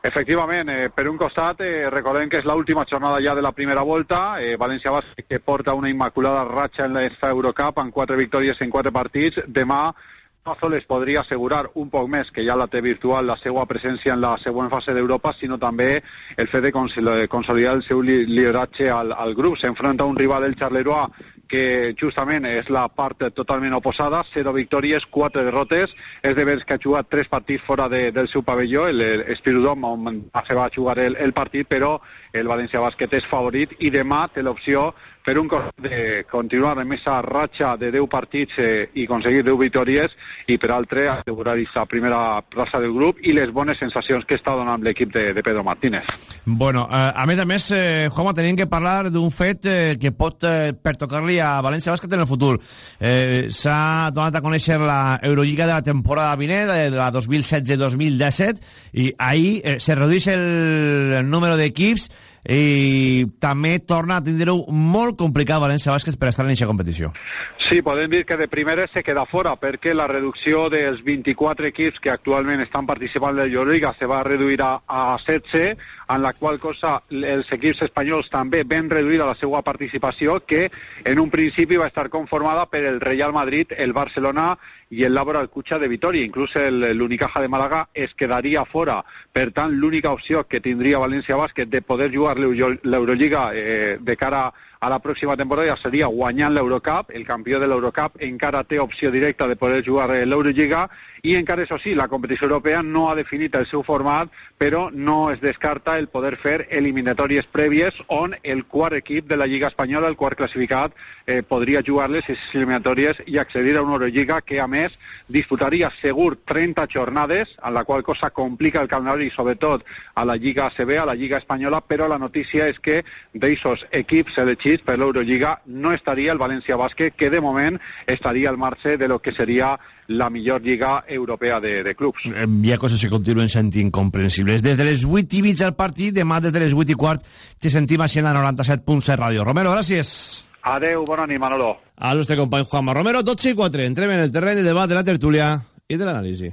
Efectivament, eh, per un costat, eh, recordem que és l'última jornada ja de la primera volta, eh, València Bàsquet que porta una immaculada ratxa en l'esta Eurocup amb quatre victòries en quatre partits. Demà no sols podria assegurar un poc més que ja la té virtual la seva presència en la següent fase d'Europa, sinó també el fet de consol- consolidar el seu li- lideratge al, al grup. S'enfronta un rival del Charleroi que justament és la part totalment oposada, 0 victòries, 4 derrotes, és de veres que ha jugat 3 partits fora de, del seu pavelló, el, el on se va jugar el, el partit, però el València Bàsquet és favorit i demà té l'opció per un costat de continuar amb aquesta ratxa de 10 partits eh, i aconseguir 10 victòries i per altre assegurar aquesta primera plaça del grup i les bones sensacions que està donant l'equip de, de Pedro Martínez. Bueno, eh, a més a més, eh, Juanma, tenim que parlar d'un fet eh, que pot eh, pertocar-li a València Bàsquet en el futur. Eh, S'ha donat a conèixer la Eurolliga de la temporada vinent, de la 2016-2017, i ahir eh, se redueix el número d'equips i també torna a tindre-ho molt complicat València Bàsquet per estar en aquesta competició. Sí, podem dir que de primeres se queda fora perquè la reducció dels 24 equips que actualment estan participant en la Euroliga se va reduir a, a 16, en la qual cosa els equips espanyols també ven reduïda la seva participació, que en un principi va estar conformada per el Real Madrid, el Barcelona i el Laboral Cucha de Vitoria. Inclús el- l'Unicaja de Màlaga es quedaria fora. Per tant, l'única opció que tindria València Bàsquet de poder jugar l'Euro- l'Eurolliga eh, de cara a la pròxima temporada seria guanyant l'Eurocup, el campió de l'Eurocup encara té opció directa de poder jugar l'Eurolliga. I encara això sí, la competició europea no ha definit el seu format, però no es descarta el poder fer eliminatòries prèvies on el quart equip de la Lliga Espanyola, el quart classificat, eh, podria jugar-les aquestes eliminatòries i accedir a una Eurolliga que, a més, disputaria segur 30 jornades, en la qual cosa complica el calendari, sobretot a la Lliga ACB, a la Lliga Espanyola, però la notícia és que d'aixos equips elegits per l'Eurolliga no estaria el València Bàsquet, que de moment estaria al marge de lo que seria la millor lliga europea de, de clubs. Eh, Hi ha coses que continuen sent incomprensibles. Des de les 8 i mig al partit, demà des de les 8 i quart, te sentim així en la 97.7 Ràdio. Romero, gràcies. Adeu, bona nit, Manolo. Al nostre company Juanma Romero, 12 i 4. Entrem en el terreny de debat de la tertúlia i de l'anàlisi.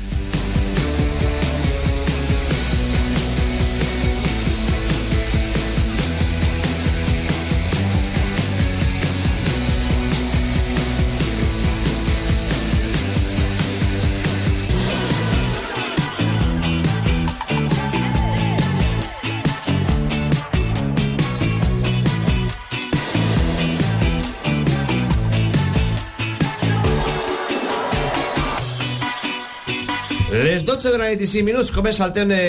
Les 12 de la nit i 5 minuts comença el temps de,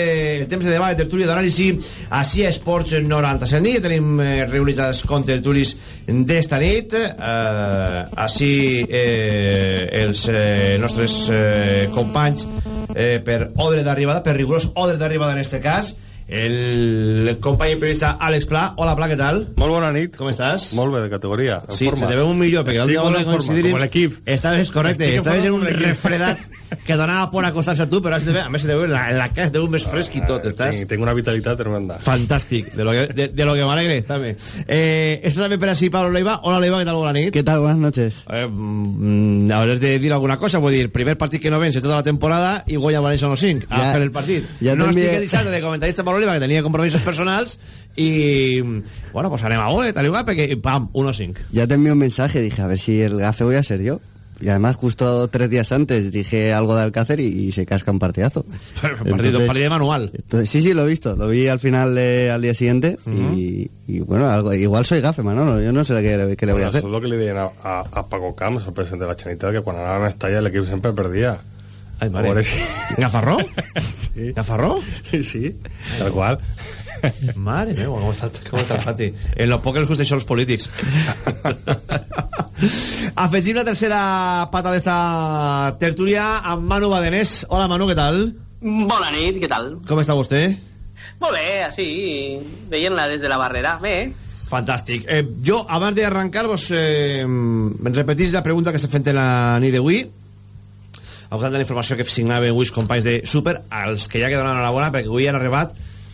el temps de debat, de tertúlia d'anàlisi així a Esports 97 nit. Tenim eh, reunits els contertulis d'esta nit. Eh, així eh, els eh, nostres eh, companys eh, per ordre d'arribada, per rigorós ordre d'arribada en este cas, el company periodista Àlex Pla. Hola, Pla, què tal? Molt bona nit. Com estàs? Molt bé, de categoria. En Sí, forma. se te ve un millor, perquè Estic molt en forma, coincidir com l'equip. Estaves correcte, Estic estaves en un refredat que donava por acostar-se a tu, però ara se te ve, a més se te veu en la, la cara, te veu més fresc i tot, estàs... Tinc, tinc una vitalitat tremenda. Fantàstic, de lo que, de, de lo que m'alegre, també. Eh, está també per així Pablo Leiva. Hola, Leiva, què tal? Bona nit. ¿Qué tal? Buenas noches. Eh, mm, habrás de dir alguna cosa, vull dir, primer partit que no vence tota la temporada i guanya València los 5 a Ja- fer el partit. ja no estic dissabte de comentarista Pablo Leiva, que tenia compromisos personals, i, bueno, pues anem a gole, tal igual, perquè, pam, 1-5. Ya te envié un mensaje, dije, a ver si el gafe voy a ser yo. Y además, justo tres días antes dije algo de Alcácer y, y se casca un partidazo. partido- partido de manual. entonces, sí, sí, lo he visto. Lo vi al final eh, al día siguiente y, y, bueno, algo, igual soy gafe, Manolo. Yo no sé qué, qué le voy a Bueno, hacer. Això és el que li deien a, a, a Paco Camps, el president de la Generalitat, que quan anava a Mestalla l'equip sempre perdia. Ai, mare. Veure si- ¿Gafarró? Sí. ¿Gafarró? Sí, tal qual. Mare meva, com està, com està el pati. En lo poc els gusta això als polítics. Afegim la tercera pata d'esta tertúlia amb Manu Badenés. Hola, Manu, què tal? Bona nit, què tal? Com està vostè? Molt bé, així, veient-la des de la barrera. Bé, Fantàstic. Eh, jo, abans d'arrencar, vos eh, repetís la pregunta que s'ha fet en la nit d'avui al voltant de la informació que signaven avui els companys de Super, als que ja que donen enhorabona perquè avui han arribat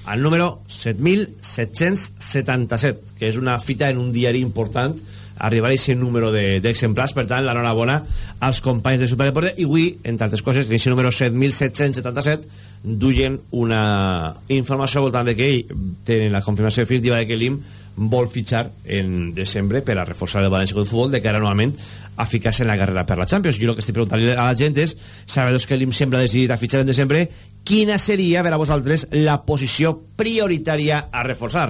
al número 7.777, que és una fita en un diari important arribar a aquest número de- d'exemplars, per tant, l'enhorabona als companys de Superdeporte, i avui, entre altres coses, en aquest número 7.777 duien una informació al voltant de que ell tenen la confirmació definitiva de que l'IM vol fitxar en desembre per a reforçar el València de Futbol de cara anualment a ficar-se en la carrera per la Champions. Jo el que estic preguntant a la gent és, sabedors que l'IM sempre ha decidit a fitxar en desembre, quina seria per a vosaltres la posició prioritària a reforçar?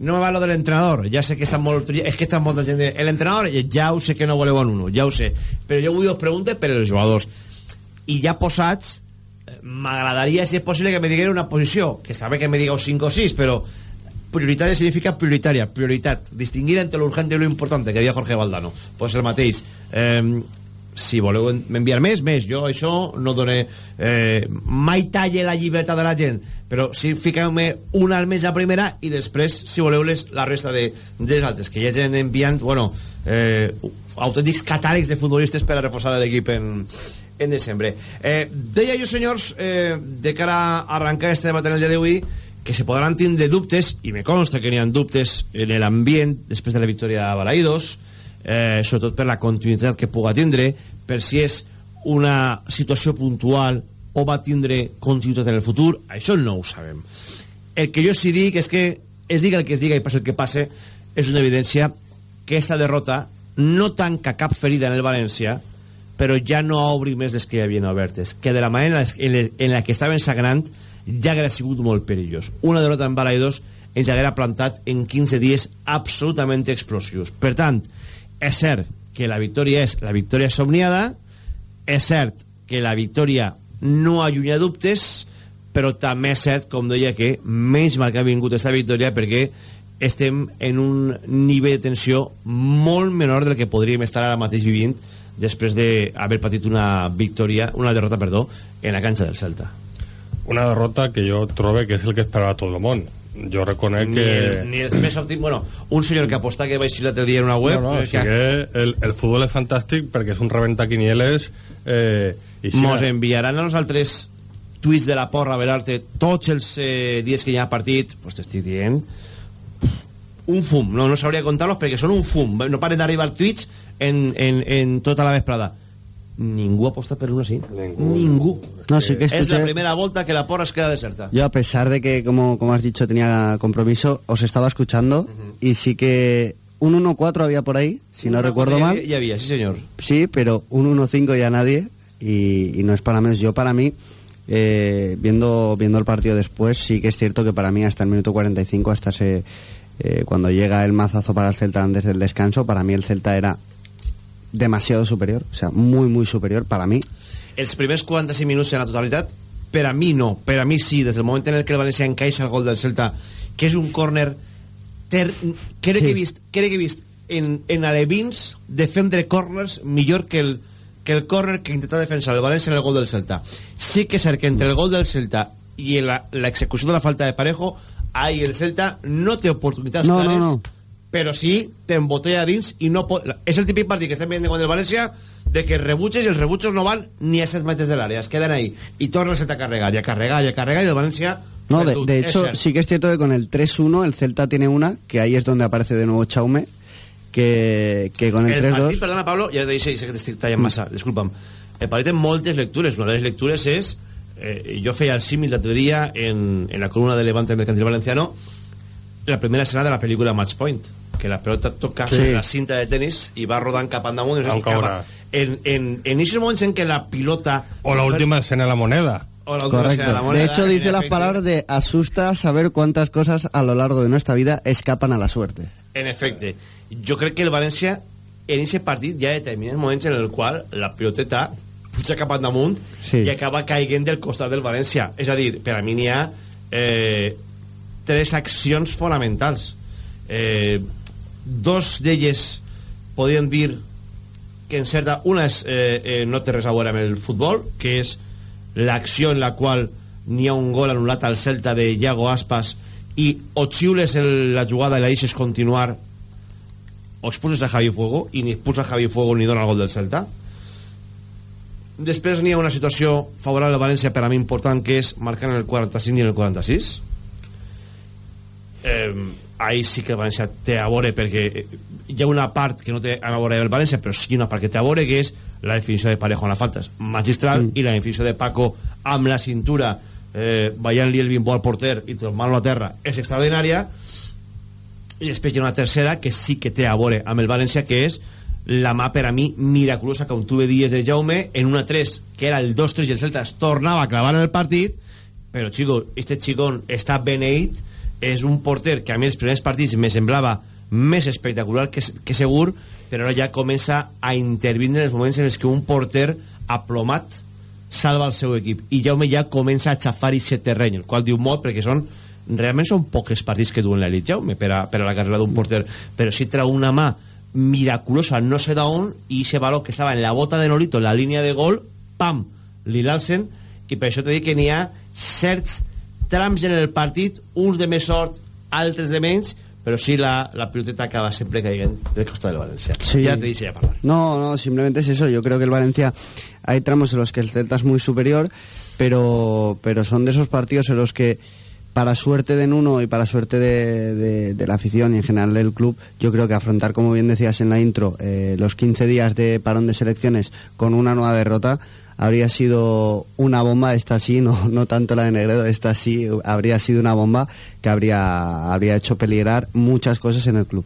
No me va lo del entrenador, ja sé que està molt... És que està molta gent... El entrenador, ja ho sé que no voleu en uno, ja ho sé. Però jo avui us pregunto per els jugadors. I ja posats, eh, m'agradaria, si és possible, que me digueu una posició, que està bé que me digueu 5 o 6, però prioritària significa prioritària, prioritat. Distinguir entre lo urgente i lo importante, que deia Jorge Valdano. Pues el mateix. Eh, si voleu en- m'enviar més, més. Jo això no doné... Eh, mai talle la llibertat de la gent, però si fiqueu-me una al mes a primera i després, si voleu, les, la resta de, dels altres, que hi ha gent enviant, bueno, eh, autèntics catàlegs de futbolistes per a reposar l'equip en, en desembre. Eh, deia jo, senyors, eh, de cara a arrencar este debat en el dia d'avui, que se podran tindre dubtes, i me consta que n'hi ha dubtes en l'ambient després de la victòria a Balaïdos, eh, sobretot per la continuïtat que puga tindre, per si és una situació puntual o va tindre continuïtat en el futur, això no ho sabem. El que jo sí dic és que es diga el que es diga i passi el que passe, és una evidència que esta derrota no tanca cap ferida en el València, però ja no obri més les que hi havien obertes, que de la manera en la, en la que estaven sagrant ja haguera sigut molt perillós. Una derrota en Balaidos ens haguera plantat en 15 dies absolutament explosius. Per tant, és cert que la victòria és la victòria somniada, és cert que la victòria no allunya dubtes, però també és cert, com deia, que menys mal que ha vingut aquesta victòria perquè estem en un nivell de tensió molt menor del que podríem estar ara mateix vivint després d'haver patit una victòria, una derrota, perdó, en la canxa del Celta. Una derrota que jo trobo que és el que esperava tot el món. Jo reconec Ni, que... el, ni els més òptims... Bueno, un senyor que aposta que vaig l'altre dia en una web... No, no, eh, sí que el, el futbol és fantàstic perquè és un rebentaquinieles eh, i sí, Mos enviaran a nosaltres tuits de la porra a veure-te tots els eh, dies que hi ha partit pues t'estic dient un fum, no, no sabria contar-los perquè són un fum no paren d'arribar tuits en, en, en tota la vesprada ningú aposta per una sí. Ningú. No, sí que Es la primera volta que la porra es queda deserta. Yo, a pesar de que, como, como has dicho, tenía compromiso, os estaba escuchando y sí que un 1-4 había por ahí, si no Una recuerdo mal. Ya, ya había, sí señor. Sí, pero un 1-5 ya nadie y, y no es para menos. Yo, para mí, eh, viendo, viendo el partido después, sí que es cierto que para mí hasta el minuto 45, hasta ese, eh, cuando llega el mazazo para el Celta antes del descanso, para mí el Celta era demasiado superior, o sea, muy, muy superior para mí. Els primers 45 minuts en la totalitat, per a mi no, per a mi sí, des del moment en el que el València encaixa el gol del Celta, que és un córner ter... crec, que he vist, crec que he vist en, en alevins defendre corners millor que el, que el córner que intenta defensar el València en el gol del Celta. Sí que és cert que entre el gol del Celta i la, la execució de la falta de Parejo, ahí el Celta no té oportunitats No, no, clares, no. Però sí t'embotella dins i no pot... És el típic partit que estem veient con el València de que rebutges i els rebutjos no van ni a 7 metres de l'àrea, es queden ahí. I el Celta a carregar, i a carregar, i a carregar i el València... No, de, de hecho, sí que es cierto que con el 3-1 el Celta tiene una, que ahí es donde aparece de nuevo Chaume, que, que con el, el partit, 3-2... perdona Pablo, ja t'he sé que t'estic tallant massa, disculpa'm. El partit té moltes lectures, una de les lectures és eh, jo feia el símil l'altre dia en, en la columna de Levante Mercantil Valenciano la primera escena de la pel·lícula Match Point que la pelota toca Sí. la cinta de tenis i va rodant cap endamunt i no s'escapa en, en, en aquests moments en què la pilota O la última escena de la moneda. o la última escena de la Correcto. moneda, De hecho, dice las palabras de asusta saber cuántas cosas a lo largo de nuestra vida escapan a la suerte. En efecte, jo crec que el València en aquest partit ja determina els moments en el qual la piloteta puja cap endamunt Sí. i acaba caiguent del costat del València. És a dir, per a mi n'hi ha eh, tres accions fonamentals. Eh, dos d'elles podríem dir que en certa... Una és, eh, eh, no té res a veure amb el futbol, que és l'acció en la qual n'hi ha un gol anul·lat al Celta de Iago Aspas i o xiules el, la jugada i la deixes continuar o expulses a Javi Fuego i ni expulsa a Javi Fuego ni dona el gol del Celta després n'hi ha una situació favorable al València per a mi important que és marcar en el 45 i en el 46 eh, ahí sí que el València té a veure perquè eh, hi ha una part que no té a veure el València però sí una part que té a veure que és la definició de Parejo en la falta és magistral mm. i la definició de Paco amb la cintura eh, ballant-li el bimbo al porter i tornant-lo a terra és extraordinària i després hi ha una tercera que sí que té a veure amb el València que és la mà per a mi miraculosa com tu dies de Jaume en una 3 que era el 2-3 i el Celta es tornava a clavar en el partit però chico, este xicón està beneït és un porter que a mi els primers partits me semblava més espectacular que, que segur però ara ja comença a intervindre en els moments en els que un porter aplomat salva el seu equip. I Jaume ja comença a xafar aquest terreny el qual diu molt perquè són realment són pocs partits que duen l'elit Jaume per a, per a la carrera d'un porter. Però si treu una mà miraculosa no sé d'on i ese valor que estava en la bota de Nolito en la línia de gol pam, li l'alcen i per això t'he dit que n'hi ha certs trams en el partit uns de més sort, altres de menys però sí la, la piloteta acaba sempre caient del costat del València Sí. ja te deixé ja parlar No, no, simplemente es eso. Yo creo que el Valencia hay tramos en los que el Celta es muy superior, pero, pero son de esos partidos en los que, para suerte de Nuno y para suerte de, de- de la afición y en general del club, yo creo que afrontar, como bien decías en la intro, eh, los 15 días de parón de selecciones con una nueva derrota habría sido una bomba, esta sí, no, no tanto la de Negredo, esta sí habría sido una bomba que habría, habría hecho peligrar muchas cosas en el club.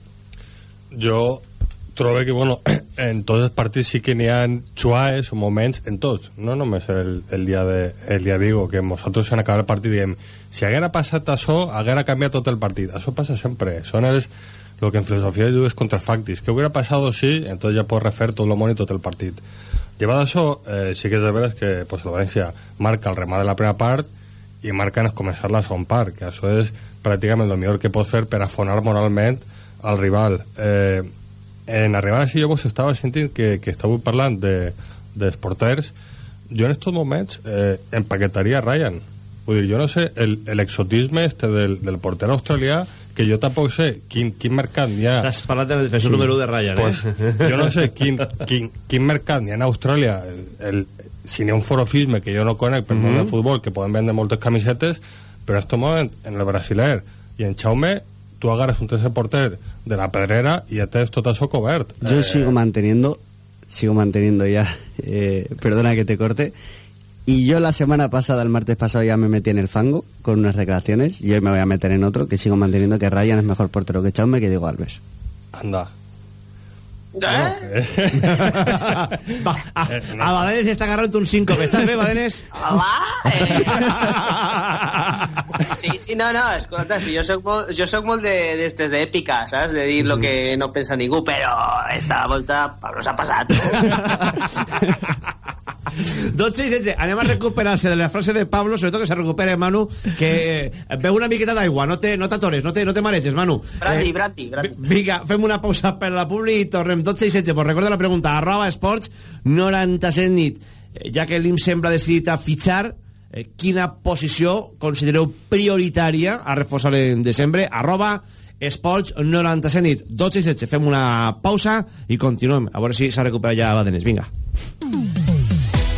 Jo trobo que, bueno, en tots els partits sí que n'hi ha xuaes o moments, en tots, no només el, el, dia de, el dia Vigo, que nosaltres en acabar el partit diem si haguera passat això, haguera canviat tot el partit. Això passa sempre. Són els, el que en filosofia diu és contrafactis. Que hubiera passat sí, entonces ja pots refer tot el món i tot el partit. Llevat això, eh, sí que és de veres que pues, el València marca el remat de la primera part i marca en començar la segona part, que això és pràcticament el millor que pot fer per afonar moralment al rival. Eh, en arribar així jo vos estava sentint que, que estàveu parlant de, dels porters jo en estos moments eh, empaquetaria Ryan vull dir, jo no sé el, el exotisme este del, del porter australià que jo tampoc sé quin, quin mercat n'hi ha T'has parlat del defensor número 1 de Ryan, pues, eh? jo no sé quin, quin, quin mercat n'hi ha en Austràlia el, el, si n'hi ha un forofisme que jo no conec per mm Mhm. -hmm. de futbol que poden vendre moltes camisetes però en este moment en el brasiler i en Chaume tu agarres un tercer porter de la pedrera i ja tens tot això cobert Yo sigo manteniendo sigo manteniendo ya, eh, perdona que te corte. Y yo la semana pasada, el martes pasado, ya me metí en el fango con unas declaraciones y hoy me voy a meter en otro, que sigo manteniendo que Ryan es mejor portero que Chaume que Diego Alves. Anda. Va, a, a Badenes està agarrant un 5. Estàs bé, Badenes? Sí, sí, no, no, escolta, si jo soc molt, jo soc molt de- d'estes d'èpica, saps? De dir lo que no pensa ningú, però esta volta Pablo s'ha passat. 12 i 16. Anem a recuperar-se de la frase de Pablo, sobretot que se recupere Manu, que eh, beu una miqueta d'aigua, no te- no t'atores, no, te, no te mareges, Manu. Brandy, Eh, brandy, brandy. Vinga, fem una pausa per la publi i tornem 12 i 16. Pues recorda la pregunta, arroba esports 97 nit. Eh, Ja que l'IM sembla decidit a fitxar, eh, quina posició considereu prioritària a reforçar en desembre? Arroba esports 97 nit. 12 i 16. Fem una pausa i continuem. A veure si s'ha recuperat ja Badenes. Vinga.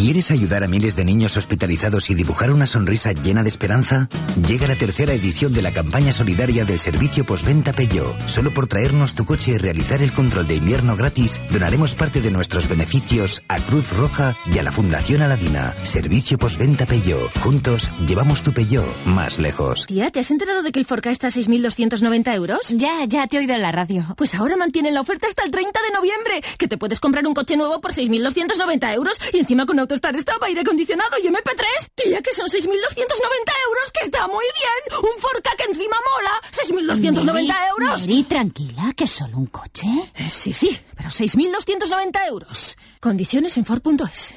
¿Quieres ayudar a miles de niños hospitalizados y dibujar una sonrisa llena de esperanza? Llega la tercera edición de la campaña solidaria del servicio postventa Peugeot. Solo por traernos tu coche y realizar el control de invierno gratis, donaremos parte de nuestros beneficios a Cruz Roja y a la Fundación Aladina. Servicio postventa Peugeot. Juntos llevamos tu Peugeot más lejos. Tía, ¿te has enterado de que el Forca está a 6.290 euros? Ya, ya te he oído en la radio. Pues ahora mantienen la oferta hasta el 30 de noviembre, que te puedes comprar un coche nuevo por 6.290 euros y encima con Autostar Stop, aire acondicionado y MP3. Tía, que son 6.290 euros, que está muy bien. Un Forca que encima mola. 6.290 Mary, euros. Mary, tranquila, que es solo un coche. Eh, Sí, sí, pero 6.290 euros. Condiciones en Ford.es.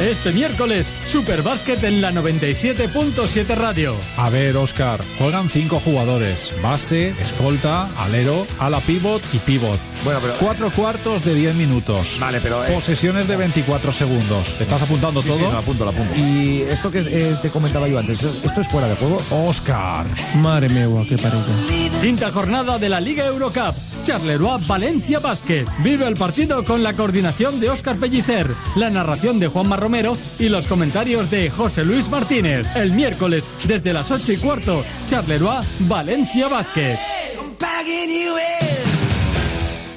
Este miércoles, Superbásquet en la 97.7 Radio. A ver, Oscar, juegan cinco jugadores: base, escolta, alero, ala pivot y pivot. Bueno, pero. Cuatro cuartos de 10 minutos. Vale, pero. eh, Posesiones de 24 segundos. ¿Estás apuntando sí, todo? Sí, lo apunto, lo apunto. Y esto que eh, te comentaba yo antes, ¿esto es fuera de juego? Oscar. Madre mía, qué parito. Quinta jornada de la Liga Eurocup. Charleroi Valencia Basket. Vive el partido con la coordinación de Óscar Pellicer, la narración de Juanma Romero y los comentarios de José Luis Martínez. El miércoles, desde las 8 y cuarto, Charleroi Valencia Basket.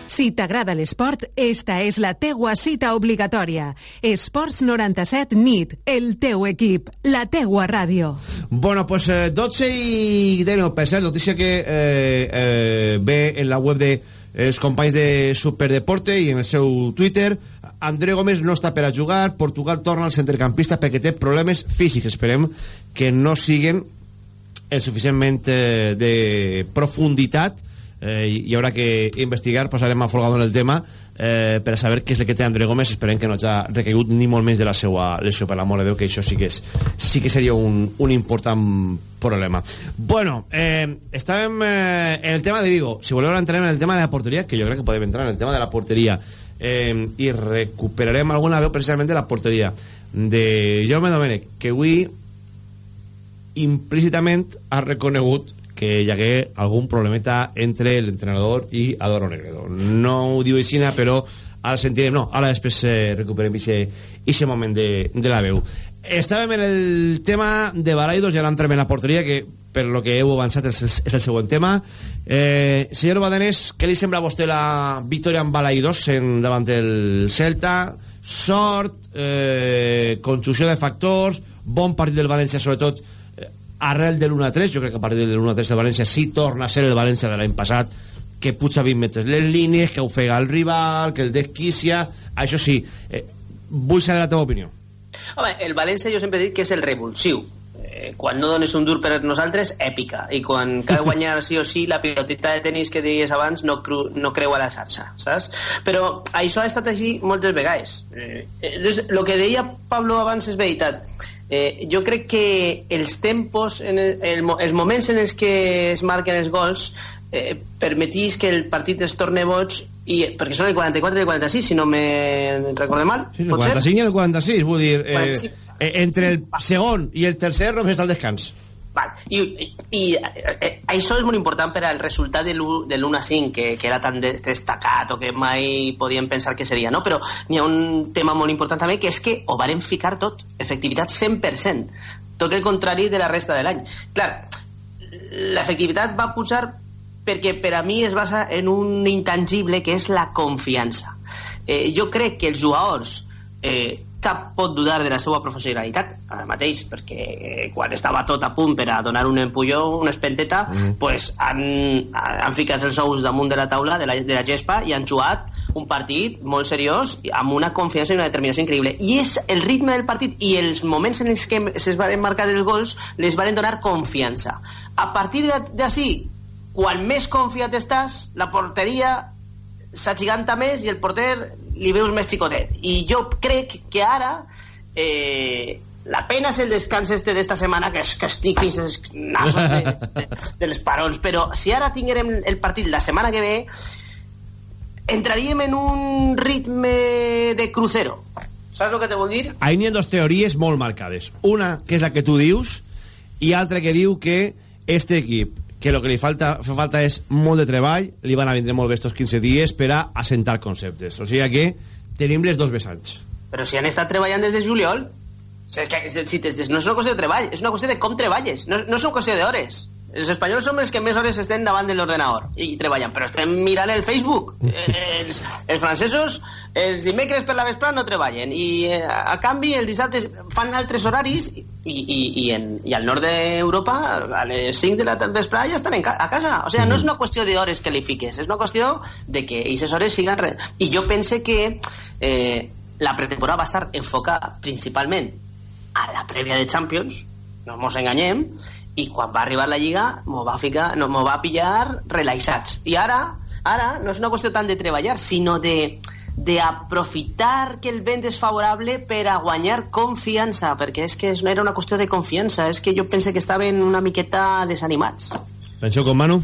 Si t'agrada l'esport, esta és la teua cita obligatòria. Esports 97 NIT, el teu equip, la teua ràdio. Bueno, pues eh, 12 i 19, per cert, notícia que eh, eh, ve en la web de els companys de Superdeporte i en el seu Twitter André Gómez no està per a jugar Portugal torna al centrecampista perquè té problemes físics. Esperem que no siguen el suficientment eh, de profunditat eh, hi haurà que investigar posarem a Folgado en el tema eh, per saber què és el que té André Gómez. Esperem que no hagi recaigut ni molt menys de la seva lesió per l'amor de Déu que això sí que, és, sí que seria un, un important problema. Bueno, eh, estàvem eh, en el tema de Vigo. Si voleu entrar en el tema de la porteria que jo crec que podem entrar en el tema de la porteria eh, i recuperarem alguna veu precisament de la porteria de Jaume Domènech que avui implícitament ha reconegut que hi hagué algun problemeta entre l'entrenador i Adoro Negredo. No ho diu aixina, però ara sentirem... No, ara després eh, recuperem aquest moment de, de la veu. estàvem en el tema de Balaidos i ara entrem en la porteria que per lo que heu avançat és, és, el següent tema. Eh, senyor Badenés què li sembla a vostè la victòria en Balaidos en, davant el Celta? Sort eh, conjunció de factors bon partit del València sobretot eh, arrel de l'1-3 jo crec que a partir del 1-3 del València sí torna a ser el València de l'any passat que puja 20 metres les línies que ofega el rival que el desquicia. Això sí eh, vull saber la teva opinió. Home, el València jo sempre he dit que és el revulsiu. Eh, quan no dones un dur per nosaltres, èpica. I quan cal guanyar sí o sí, la pilotita de tenis que deies abans no, cru, no creu a la xarxa, saps? Però això ha estat així moltes vegades. Eh, doncs, el que deia Pablo abans és veritat. Eh, jo crec que els tempos, en el, el, els moments en els que es marquen els gols eh, permetís que el partit es torni boig i, perquè són el 44 i el 46 si no me recorde mal Sí, el 45 i el 46, vull dir, eh, eh, entre el segon i el tercer només està el descans. Val. I, i, i eh, això és molt important per al resultat de l'1 a 5, que, que era tan des- destacat o que mai podíem pensar que seria, no? Però n'hi ha un tema molt important també, que és que ho varen ficar tot, efectivitat 100%, tot el contrari de la resta de l'any. Clar, l'efectivitat va pujar perquè per a mi es basa en un intangible que és la confiança. Eh, jo crec que els jugadors eh, cap pot dudar de la seva professionalitat ara mateix, perquè eh, quan estava tot a punt per a donar un empulló, una espenteta, mm. pues han, han ficat els ous damunt de la taula de la, de la gespa i han jugat un partit molt seriós amb una confiança i una determinació increïble i és el ritme del partit i els moments en els que es van marcar els gols les van donar confiança a partir d'ací quan més confiat estàs la porteria s'agiganta més i el porter li veus més xicotet i jo crec que ara eh, la pena és el descans este d'esta setmana que, es, que estic fins als nassos de, de, dels parons però si ara tinguérem el partit la setmana que ve entraríem en un ritme de crucero saps el que te vol dir? Ahí n'hi ha dos teories molt marcades. Una, que és la que tu dius, i altra que diu que este equip, que el que li falta, fa falta és molt de treball, li van a vindre molt bé estos 15 dies per a assentar conceptes. O sigui que tenim les dos vessants. però si han estat treballant des de juliol que, si, si, no és una qüestió de treball és una qüestió de com treballes no, no és una qüestió d'hores els espanyols som els que més hores estem davant de l'ordenador i treballen, però estem mirant el Facebook. Eh, els, els francesos els dimecres per la vesprada no treballen i eh, a canvi el dissabte fan altres horaris i, i, i, en, i al nord d'Europa a les 5 de la vesprada ja estan en ca a casa. O sigui, no és una qüestió d'hores que li fiques és una qüestió de que aquestes hores siguen re... i jo pense que eh, la pretemporada va estar enfocada principalment a la prèvia de Champions no mos enganyem i quan va arribar la Lliga m'ho va, ficar, no, m'ho va pillar relaxats. I ara, ara no és una qüestió tant de treballar sinó de d'aprofitar que el vent és favorable per a guanyar confiança perquè és que no era una qüestió de confiança. És que jo pense que estaven una miqueta desanimats. Penseu com Manu?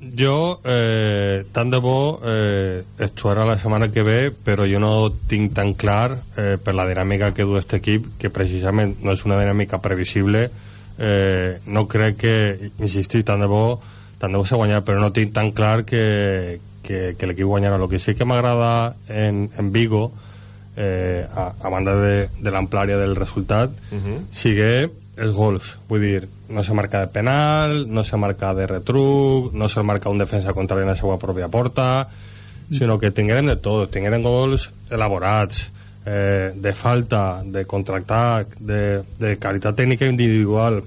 Jo, eh, tant de bo, eh, es jugarà la setmana que ve, però jo no tinc tan clar, eh, per la dinàmica que du aquest equip, que precisament no és una dinàmica previsible, eh, no crec que, insistir, tant de bo, tant de bo s'ha guanyat, però no tinc tan clar que, que, que l'equip guanyarà. El que sí que m'agrada en, en Vigo, eh, a, a banda de, de l'amplària del resultat, uh -huh. sigue els gols. Vull dir, no se marca de penal, no se marca de retruc, no se marca un defensa contrari en la seva pròpia porta, sinó que tinguérem de tot, tinguérem gols elaborats, eh, de falta, de contraatac, de, de qualitat tècnica individual,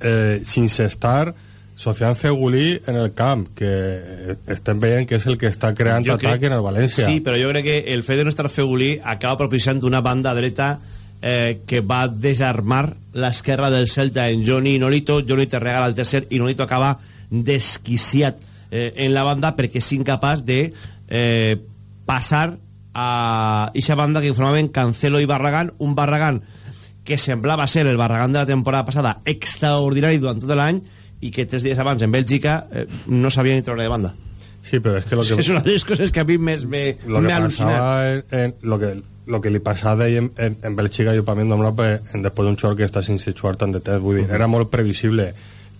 eh, sense estar Sofian Fegulí en el camp, que estem veient que és el que està creant Jo atac crec- en el València. Sí, però jo crec que el fet de no estar Fegulí acaba propiciant una banda dreta eh, que va desarmar l'esquerra del Celta en Johnny Nolito. Johnny te regala el tercer i Nolito acaba desquiciat eh, en la banda perquè és incapaç de eh, passar a eixa banda que formaven Cancelo i Barragán, un Barragán que semblava ser el Barragán de la temporada passada extraordinari durant tot l'any i que tres dies abans en Bèlgica eh, no sabia ni treure de banda. Sí, però és que lo que... És una de les coses que a mi més me, lo me que ha alucinat. pasaba en, en- lo que lo que li passava en, en, en Bèlgica em dona per, en després d'un xor que està sense jugar tant de temps vull dir, era molt previsible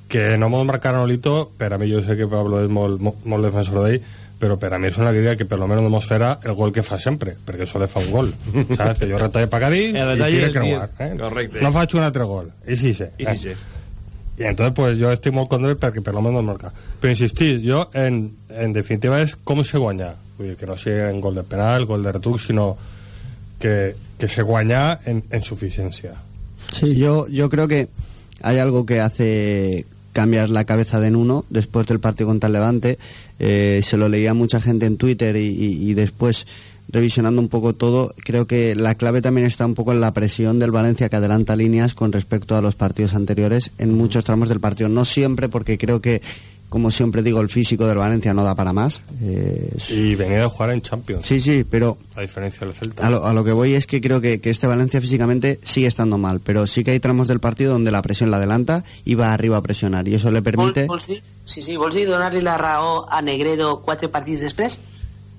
que no mos marcara Nolito per a mi jo sé que Pablo és molt, molt, molt defensor d'ell però per a mi és una alegria que per lo menos demosfera el gol que fa sempre, perquè això le fa un gol. Saps? Que jo retalle per Cadí i del creuar. Eh? Correcte. No faig un altre gol. I sí, sí. I sí, sí. I entonces pues jo estic molt content perquè per lo menos marca. Però insistir, jo en, en definitiva és com se guanya. Vull dir, que no sigui en gol de penal, gol de retuc, sinó que, que se guanya en, en suficiència. Sí, yo, yo creo que hay algo que hace cambiar la cabeza de Nuno después del partido contra el Levante. Eh, se lo leía mucha gente en Twitter y después revisionando un poco todo, creo que la clave también está un poco en la presión del Valencia que adelanta líneas con respecto a los partidos anteriores en muchos tramos del partido. No siempre, porque creo que, como siempre digo, el físico del Valencia no da para más. Eh, Y venía de jugar en Champions. sí, sí, pero A diferencia del Celta. a lo, a lo que voy es que creo que, que este Valencia físicamente sigue estando mal, pero sí que hay tramos del partido donde la presión la adelanta y va arriba a presionar y eso le permite... Vols dir, sí, sí, vols dir donar-li la raó a Negredo quatre partits després?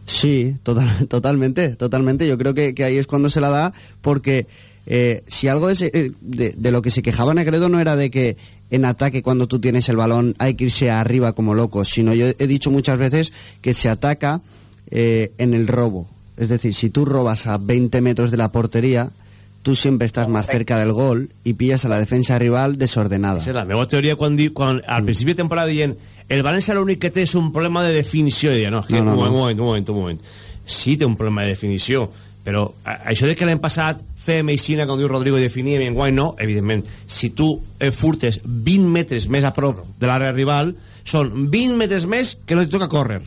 Sí, total- totalmente, totalmente. Yo creo que, que ahí es cuando se la da porque eh, si algo es, eh, de, de lo que se quejaba Negredo no era de que en ataque cuando tú tienes el balón hay que irse arriba como locos, sino yo he dicho muchas veces que se ataca eh, en el robo. Es decir, si tú robas a 20 metros de la portería, tú siempre estás más cerca del gol y pillas a la defensa rival desordenada. Esa és la meva teoria quan, di, quan al principi de temporada dient el València l'únic que té és un problema de definició i deia, no, és que No, no, un, moment, no. un moment, un moment, un moment sí té un problema de definició però a, això de que l'any passat fem eixina, com diu Rodrigo, i definíem i enguany no, evidentment, si tu eh, furtes 20 metres més a prop de l'àrea rival, són 20 metres més que no et toca córrer.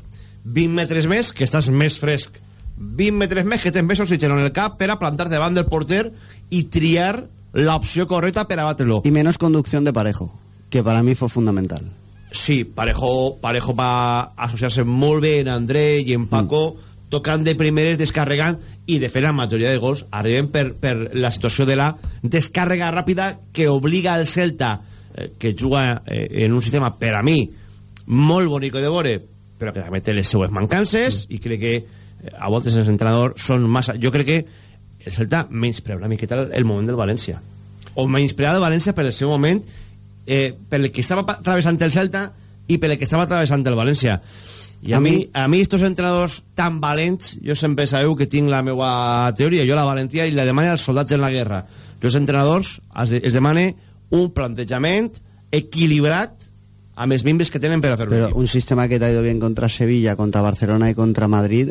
20 metres més que estàs més fresc. 20 metres més que tens més oxigen en el cap per a plantar davant del porter i triar l'opció correcta per a batre-lo Y menos conducción de parejo, que para mí fue fundamental. Sí, Parejo, Parejo va associar-se molt bé en André i en Paco, tocant de primeres, descarregant, i de fet la majoria de gols arriben per, per la situació de la descàrrega ràpida que obliga el Celta, eh, que juga eh, en un sistema, per a mi, molt bonic de veure, però que també té les seues mancances, i crec que eh, a voltes els entrenadors són massa... Jo crec que el Celta menyspreu una miqueta el, el moment del València. O menysprear el València per el seu moment eh, per el que estava travessant el Celta i per el que estava travessant el València. I a, A mi, mi- a mi estos entrenadors tan valents, jo sempre sabeu que tinc la meva teoria, jo la valentia i la demana als soldats en la guerra. Jo els entrenadors es, de, es demane un plantejament equilibrat amb els membres que tenen per a fer-ho. Pero un sistema que te ha ido bien contra Sevilla, contra Barcelona y contra Madrid,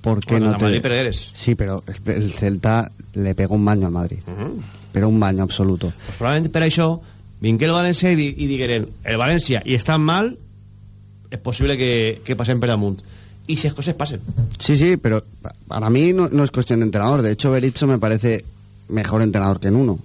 ¿por qué Bueno, no te...? Madrid perderes. Sí, pero el- el Celta le pegó un baño al Madrid. Pero un baño absoluto. Pues probablement per això vingué el València i, di, i digueren el València i estan mal és possible que, que passem per damunt i si les coses passen Sí, sí, pero pa- para mí no, no es cuestión de entrenador. De hecho, Berizzo me parece mejor entrenador que en uno.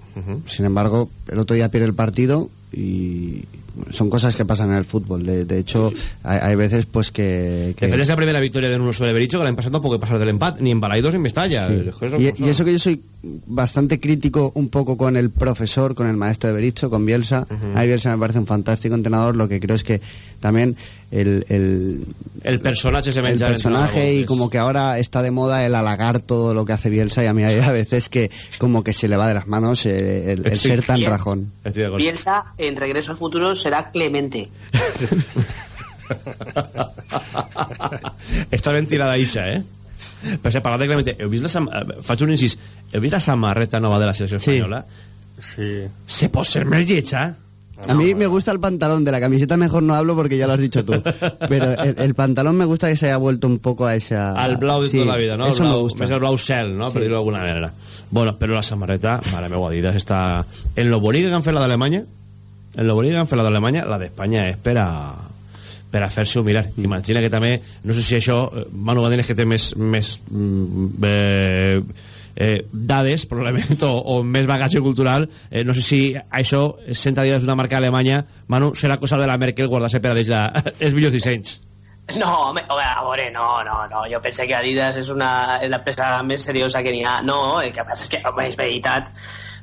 Sin embargo, el otro día pierde el partido y son cosas que pasan en el fútbol. De, de hecho, hay, hay veces pues que... que- la primera victòria de Nuno sobre Berizzo que l'any passat no puede pasar del empat ni en Balaidos ni en Mestalla Sí. Y, y eso que yo soy bastante crítico un poco con el profesor, con el maestro de Berizzo, con Bielsa. A Bielsa me parece un fantástico entrenador. Lo que creo es que también el, el, el personaje se el personaje y como que ahora está de moda el halagar todo lo que hace Bielsa y a mí hay a veces que como que se le va de las manos el, ser tan rajón. Piensa en Regreso al Futuro será Clemente. està ben tirada ixa, eh? Per ser parlat de Clemente, heu vist la eh, faig un incís, heu vist la samarreta nova de la selecció espanyola? Sí. Se pot ser més lletja? A mí me gusta el pantalón, de la camiseta mejor no hablo porque ya lo has dicho tú. Pero el, el pantalón me gusta que se haya vuelto un poco a esa... Al blau de Sí, tota la vida, no? Eso me gusta. més el blau cel, no? Sí. dir-ho d'alguna manera. Bueno, però la samarreta, mare meva, Adidas està... En lo bonic que han fet la d'Alemanya, en lo bonic que han fet la d'Alemanya, la d'Espanya és per a per a fer-se-ho mirar. Imagina que també, no sé si això, eh, Manu Badines que té més, més mm, eh, eh, dades, probablement, o, o més bagatge cultural, eh, no sé si això, sent Adidas una marca alemanya, Manu, serà cosa de la Merkel guardar-se per a la- els millors dissenys. No, home, home, a veure, no, no, no. Jo penso que Adidas és una és l'empresa més seriosa que n'hi ha. No, el que passa és que, home, és veritat.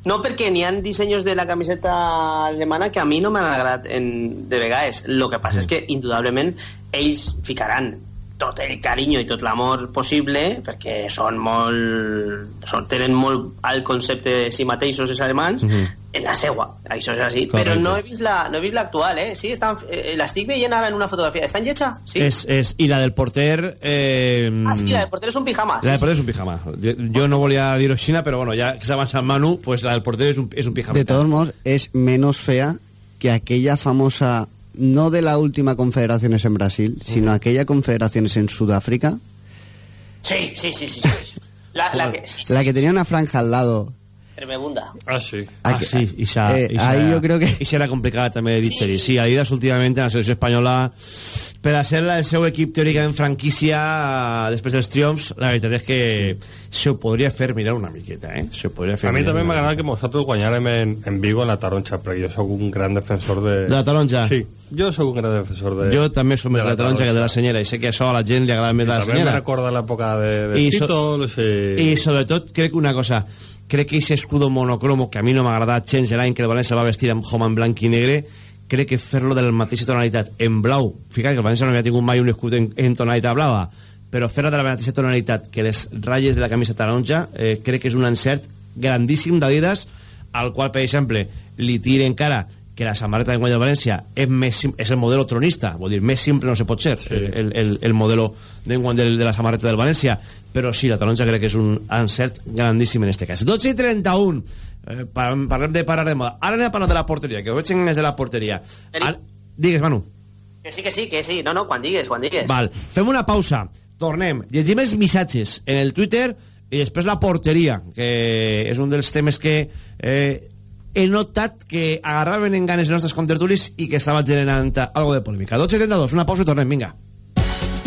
No, perquè n'hi ha dissenys de la camiseta alemana que a mi no m'han agradat en, de vegades. El que passa és que, indudablement, ells ficaran tot el carinyo i tot l'amor possible, perquè són molt... Són, tenen molt alt concepte de si mateixos els alemans, Mhm. en la seua, això és així. Correcte. Però no he vist la, no he vist l'actual, eh? Sí, estan, eh, l'estic veient ara en una fotografia. Està en lletja? Sí. És, és, I la del porter... Eh, Ah, sí, la del porter és un pijama. La del sí, porter és un pijama. Jo, no volia dir-ho així, però bueno, ja que s'ha avançat Manu, pues la del porter és un, és un pijama. De todos modos, es menos fea que aquella famosa, no de la última confederaciones en Brasil, sino aquella confederaciones en Sudáfrica, Sí, sí, sí, sí. sí. La, la que... Sí, sí, la que tenía una franja al lado. Tremebunda. Ah, sí. Ah, sí, i s'ha... Eh, i s'ha- ahí jo creo que- I serà complicat també de digerir. Sí, Adidas últimament en la selecció espanyola per a ser el seu equip teòricament franquícia eh, després dels triomfs, la veritat és que se ho podria fer mirar una miqueta, eh? Se ho podria fer A mi també m'agrada que nosaltres guanyarem en, en Vigo en la taronja, perquè jo sóc un gran defensor de... De la taronja? Sí, jo sóc un gran defensor de... Jo també som més de de la taronja que de la senyera, i sé que això a la gent li agrada més I la també me senyera. recorda l'època de, de I so- títols i... I sobretot crec que una cosa crec que ese escudo monocromo que a mi no m'ha agradat gens l'any que el València va vestir amb home en blanc i negre crec que fer-lo de la mateixa tonalitat en blau fica que el València no havia tingut mai un escut en, en tonalitat blava però fer-lo de la mateixa tonalitat que les ratlles de la camisa taronja eh, crec que és un encert grandíssim d'Adidas al qual per exemple li tira encara que la samarreta de del València és, més, és el modelo tronista, vol dir, més simple no se pot ser, el, el, el modelo d'enguany de, de la samarreta del València, però sí, la taronja crec que és un encert grandíssim en este cas. 12 i 31, eh, par- parlem de parar de moda. Ara anem a parlar de la porteria, que ho veig en des de la porteria. Ara, digues, Manu. Que sí, que sí, que sí. No, no, quan digues, quan digues. Val, fem una pausa, tornem, llegim els missatges en el Twitter i després la porteria, que és un dels temes que eh, he notat que agarraven en ganes els nostres contertulis i que estava generant algo de polèmica. 12.72, una pausa i tornem, vinga.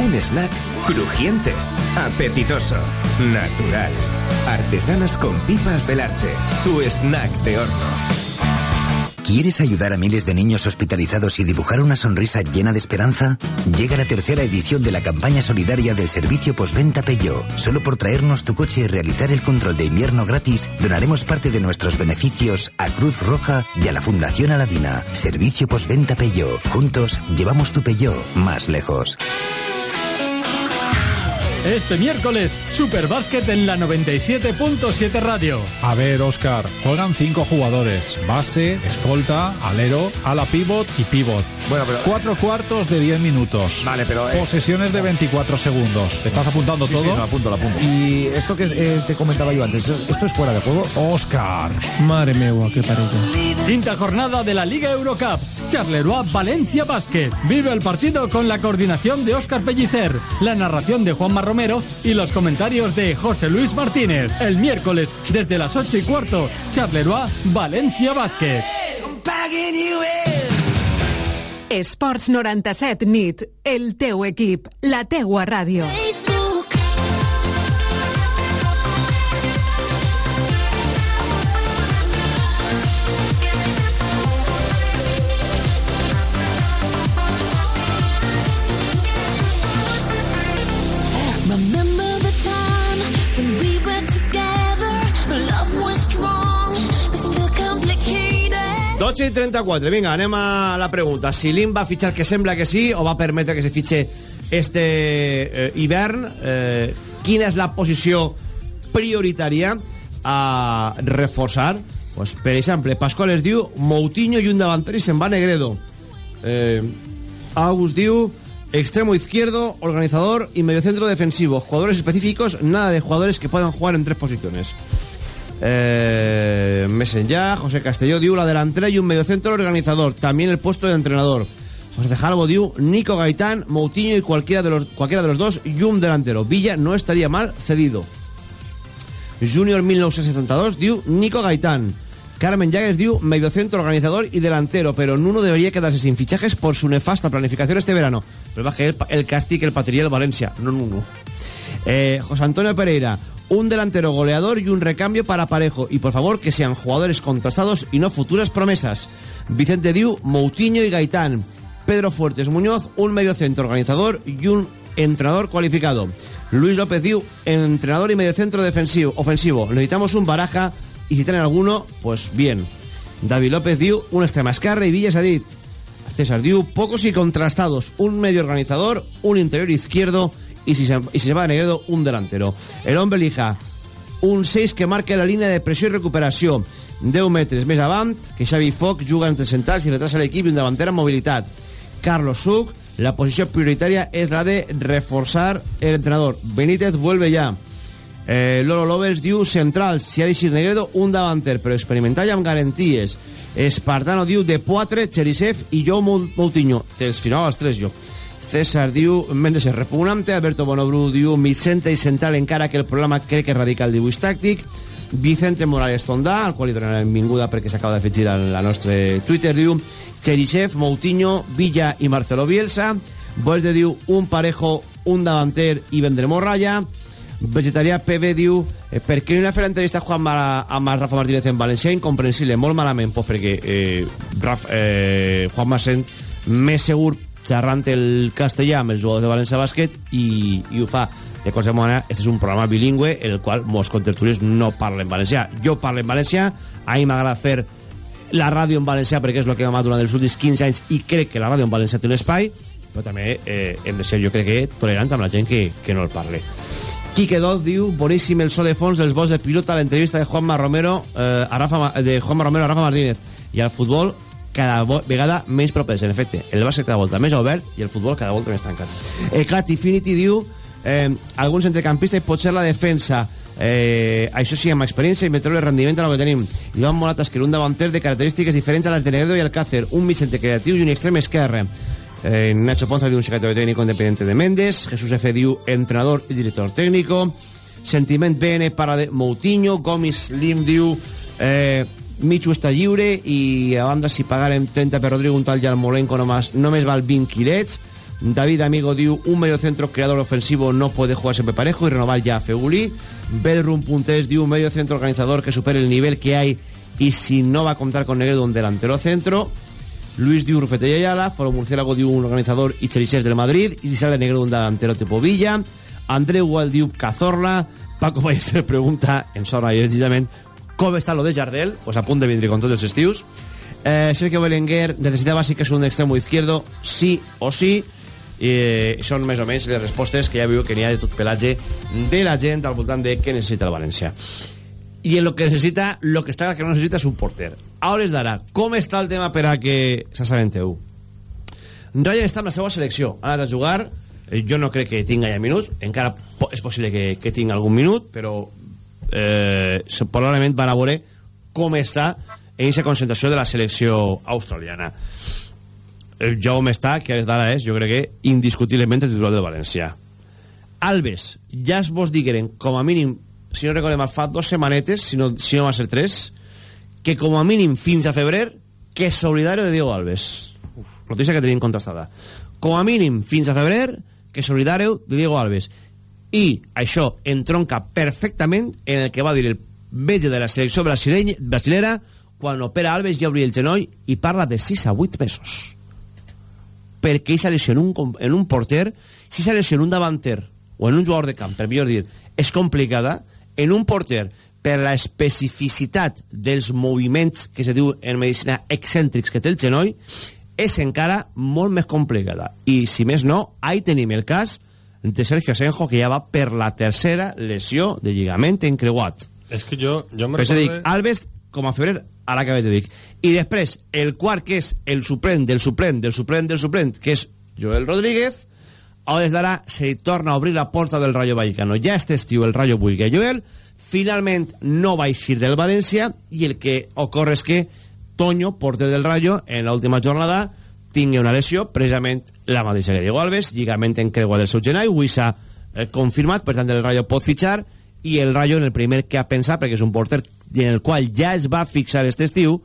Un snack crujiente, apetitoso, natural. Artesanas con pipas Belarte. Tu snack de horno. ¿Quieres ayudar a miles de niños hospitalizados y dibujar una sonrisa llena de esperanza? Llega la tercera edición de la campaña solidaria del servicio postventa Peugeot. Solo por traernos tu coche y realizar el control de invierno gratis, donaremos parte de nuestros beneficios a Cruz Roja y a la Fundación Aladina. Servicio postventa Peugeot. Juntos llevamos tu Peugeot más lejos. Este miércoles, Superbásquet en la 97.7 Radio. A ver, Oscar, juegan cinco jugadores: base, escolta, alero, ala pivot y pivot. Bueno, pero. Cuatro cuartos de 10 minutos. Vale, pero. eh, Posesiones de 24 segundos. ¿Estás apuntando sí, todo? Sí, lo apunto, lo apunto. Y esto que eh, te comentaba yo antes, ¿esto es fuera de juego? Oscar. Madre mía, qué parece. Quinta jornada de la Liga Eurocup. Charleroi Valencia Basket. Vive el partido con la coordinación de Óscar Pellicer, la narración de Juanma Romero y los comentarios de José Luis Martínez. El miércoles, desde las 8 y cuarto, Charleroi Valencia Basket. Esports 97 nit. El teu equip. La teua ràdio. 12 i 34, vinga, anem a la pregunta. Si l'IM va fitxar que sembla que sí o va permetre que se fitxe este eh, hivern, eh, quina és la posició prioritària a reforçar? Pues, per exemple, Pascual es diu Moutinho i un davanter i se'n va Negredo. Eh, August diu extremo izquierdo, organizador y mediocentro defensivo. Jugadores específicos, nada de jugadores que puedan jugar en tres posiciones. Eh, Messenger, José Castelló diu la delantera y un mediocentro organizador, también el puesto de entrenador. José de Jalvo diu Nico Gaitán, Moutinho y cualquiera de los, cualquiera de los dos y un delantero. Villa no estaría mal cedido. Junior 1972 diu Nico Gaitán. Carmen Llagues diu mediocentro, organizador y delantero, pero Nuno debería quedarse sin fichajes por su nefasta planificación este verano. Pero va que el, el castigo el del Valencia, no Nuno. Eh, José Antonio Pereira, un delantero goleador y un recambio para Parejo. Y por favor, que sean jugadores contrastados y no futuras promesas. Vicente Diu, Moutinho y Gaitán. Pedro Fuertes Muñoz, un mediocentro organizador y un entrenador cualificado. Luis López Diu, entrenador y mediocentro defensivo, ofensivo. Necesitamos un baraja y si tienen alguno, pues bien. David López Diu, un extrema escarra y Villas Adit. César Diu, pocos y contrastados. Un medio organizador, un interior izquierdo y si se, y si se va a Negredo, un delantero. El hombre elija un 6 que marca la línia de pressió i recuperació 10 metres més avant que Xavi Foc juga entre centrals i retrasa l'equip i un davanter amb mobilitat. Carlos Suc la posició prioritària és la de reforçar el entrenador. Benítez vuelve ya. Eh, Lolo Lovers diu centrals si ha d'eixir Negredo un davanter però experimental i amb garanties. Espartano diu de Poitre, Cherisev i jo Moutinho. Te'ls firmava els tres jo César diu Mendes és repugnante Alberto Bonobru diu Vicente i Central encara que el problema crec que radica el dibuix tàctic Vicente Morales Tondà al qual li donarà la benvinguda perquè s'acaba d'afegir al, al nostre Twitter diu Cherisev, Moutinho, Villa i Marcelo Bielsa Vuelve diu un parejo un davanter i vendremos raya Vegetarià PB diu eh, per què no ha fet l'entrevista a Juan Mara, amb Rafa Martínez en València? Incomprensible, molt malament pues perquè eh, Raf, eh, Juan Marcén més segur xerrant el castellà amb els jugadors de València Bàsquet i, i ho fa. De qualsevol manera, este és un programa bilingüe en el qual molts contertulios no parlen valencià. Jo parlo en valencià, a mi m'agrada fer la ràdio en valencià perquè és el que amat durant els últims 15 anys i crec que la ràdio en valencià té un espai però també eh, hem de ser, jo crec que, tolerants amb la gent que, que no el parle Quique Dot diu, boníssim el so de fons dels vols de pilota l'entrevista de Juanma Romero eh, a Rafa, de Juanma Romero a Rafa Martínez i al futbol cada vegada menys propers. En efecte, el bàsquet cada volta més obert i el futbol cada volta més tancat. Eclat Infinity diu eh, alguns centrecampistes pot ser la defensa eh, això sí, amb experiència i metre el rendiment a lo que tenim. Moratas, que era un davanter de característiques diferents a les de Negredo i Alcácer, un mig creatiu i un extrem esquerre. Eh, Nacho Ponza diu un secretario técnico independiente de Méndez. Jesús F. diu entrenador y director técnico. Sentiment BN para de Moutinho. Gomis Lim diu eh, Michu està lliure i a banda si pagarem 30 per Rodrigo un tal Yarmolenko nomás, només val 20 quilets. David Amigo diu un mediocentro creador ofensivo no puede jugar siempre parejo y renovar ya a Feuli. Bedroom Puntés diu un mediocentro organizador que supere el nivel que hay y si no va a contar con Negredo un delantero centro. Luis diu Rufete y Ayala, Foro Murciélago diu un organizador y Cherisev del Madrid, y si sale negro un delantero tipo Villa, Andreu Gual diu Cazorla, Paco Ballester pregunta, en sona i llegidament, com està lo de Jardel, pues a punt de vindre con tots els estius. Eh, Sergio Belenguer necessitava sí que és un extremo izquierdo, sí o sí, eh, són més o menys les respostes que ja viu que n'hi ha de tot pelatge de la gent al voltant de què necessita el València i en lo que necesita, lo que està que no necessita és un porter. A hores d'ara, com està el tema per a que s'assabenteu? Ryan està amb la seva selecció, ha anat a jugar, eh, jo no crec que tinga ja minuts, encara és possible que, que tingui algun minut, però eh, probablement van a veure com està en aquesta concentració de la selecció australiana. El Jaume està, que a hores d'ara és, jo crec que indiscutiblement el titular del València. Alves, ja es vos digueren, com a mínim, si no recordem, fa dos setmanetes, si no, si no va ser tres, que com a mínim fins a febrer, que és solidari de Diego Alves. Uf, notícia que tenim contrastada. Com a mínim fins a febrer, que és solidari de Diego Alves. I això entronca perfectament en el que va dir el metge de la selecció brasilera quan opera Alves i obri el genoll i parla de 6 a 8 mesos perquè aquesta lesió en un, en un porter, si lesió en un davanter o en un jugador de camp, per millor dir, és complicada, en un porter, per la especificitat dels moviments que se diu en medicina excèntrics que té el genoll, és encara molt més complicada. I, si més no, ahí tenim el cas de Sergio Asenjo, que ja va per la tercera lesió de lligament encreuat. És que jo, jo me això dic, recorde... Alves com a febrer, ara que te dic. I després, el quart, que és el suplent del suplent del suplent del suplent, que és Joel Rodríguez, a hores d'ara se torna a obrir la porta del Rayo Vallecano. Ja este estiu el Rayo que Joel finalment no va eixir del València i el que ocorre és que Toño, porter del Rayo, en l'última jornada tingui una lesió, precisament la mateixa que Diego Alves, lligament en creua del seu genoll, avui s'ha eh, confirmat, per tant el Rayo pot fitxar i el Rayo en el primer que ha pensat, perquè és un porter en el qual ja es va fixar este estiu,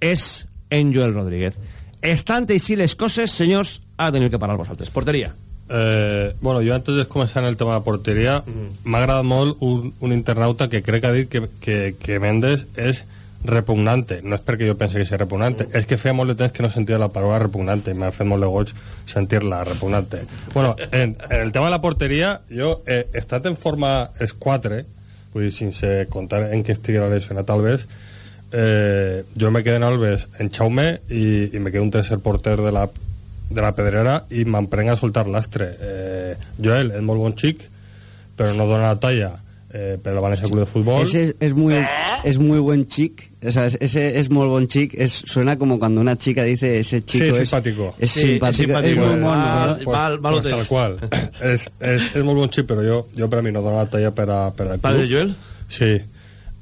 és en Joel Rodríguez. Estant així les coses, senyors, ha de tenir que parlar vosaltres. Porteria. Eh, bueno, jo antes de començar en el tema de porteria m'ha agradat molt un, un internauta que crec que ha dit que, que, que Mendes és repugnante. No és perquè jo pensi que sigui repugnante. És que feia molt de temps que no sentia la paraula repugnante. M'ha fet molt de goig sentir-la repugnante. Bueno, en, en el tema de la porteria jo he estat en forma esquatre vull dir, sense contar en què estigui lesionat Alves eh, jo me quedé en Alves en Chaume i, i me quedé un tercer porter de la, de la Pedrera i m'emprenc a soltar l'astre. Eh, Joel és molt bon xic però no dona la talla eh, per el València Club de Futbol. Ese es, es muy, es muy buen chic. O sea, ese es muy buen chic. Es, suena como cuando una chica dice ese chico sí, es simpático. Es Sí, simpático. es simpático. Es muy mono, Ah, ¿no? pues, pues tal qual. és, és, és molt bon xip, però jo, jo per a mi no dona la talla per, a, per al club. Vale, Joel? Sí.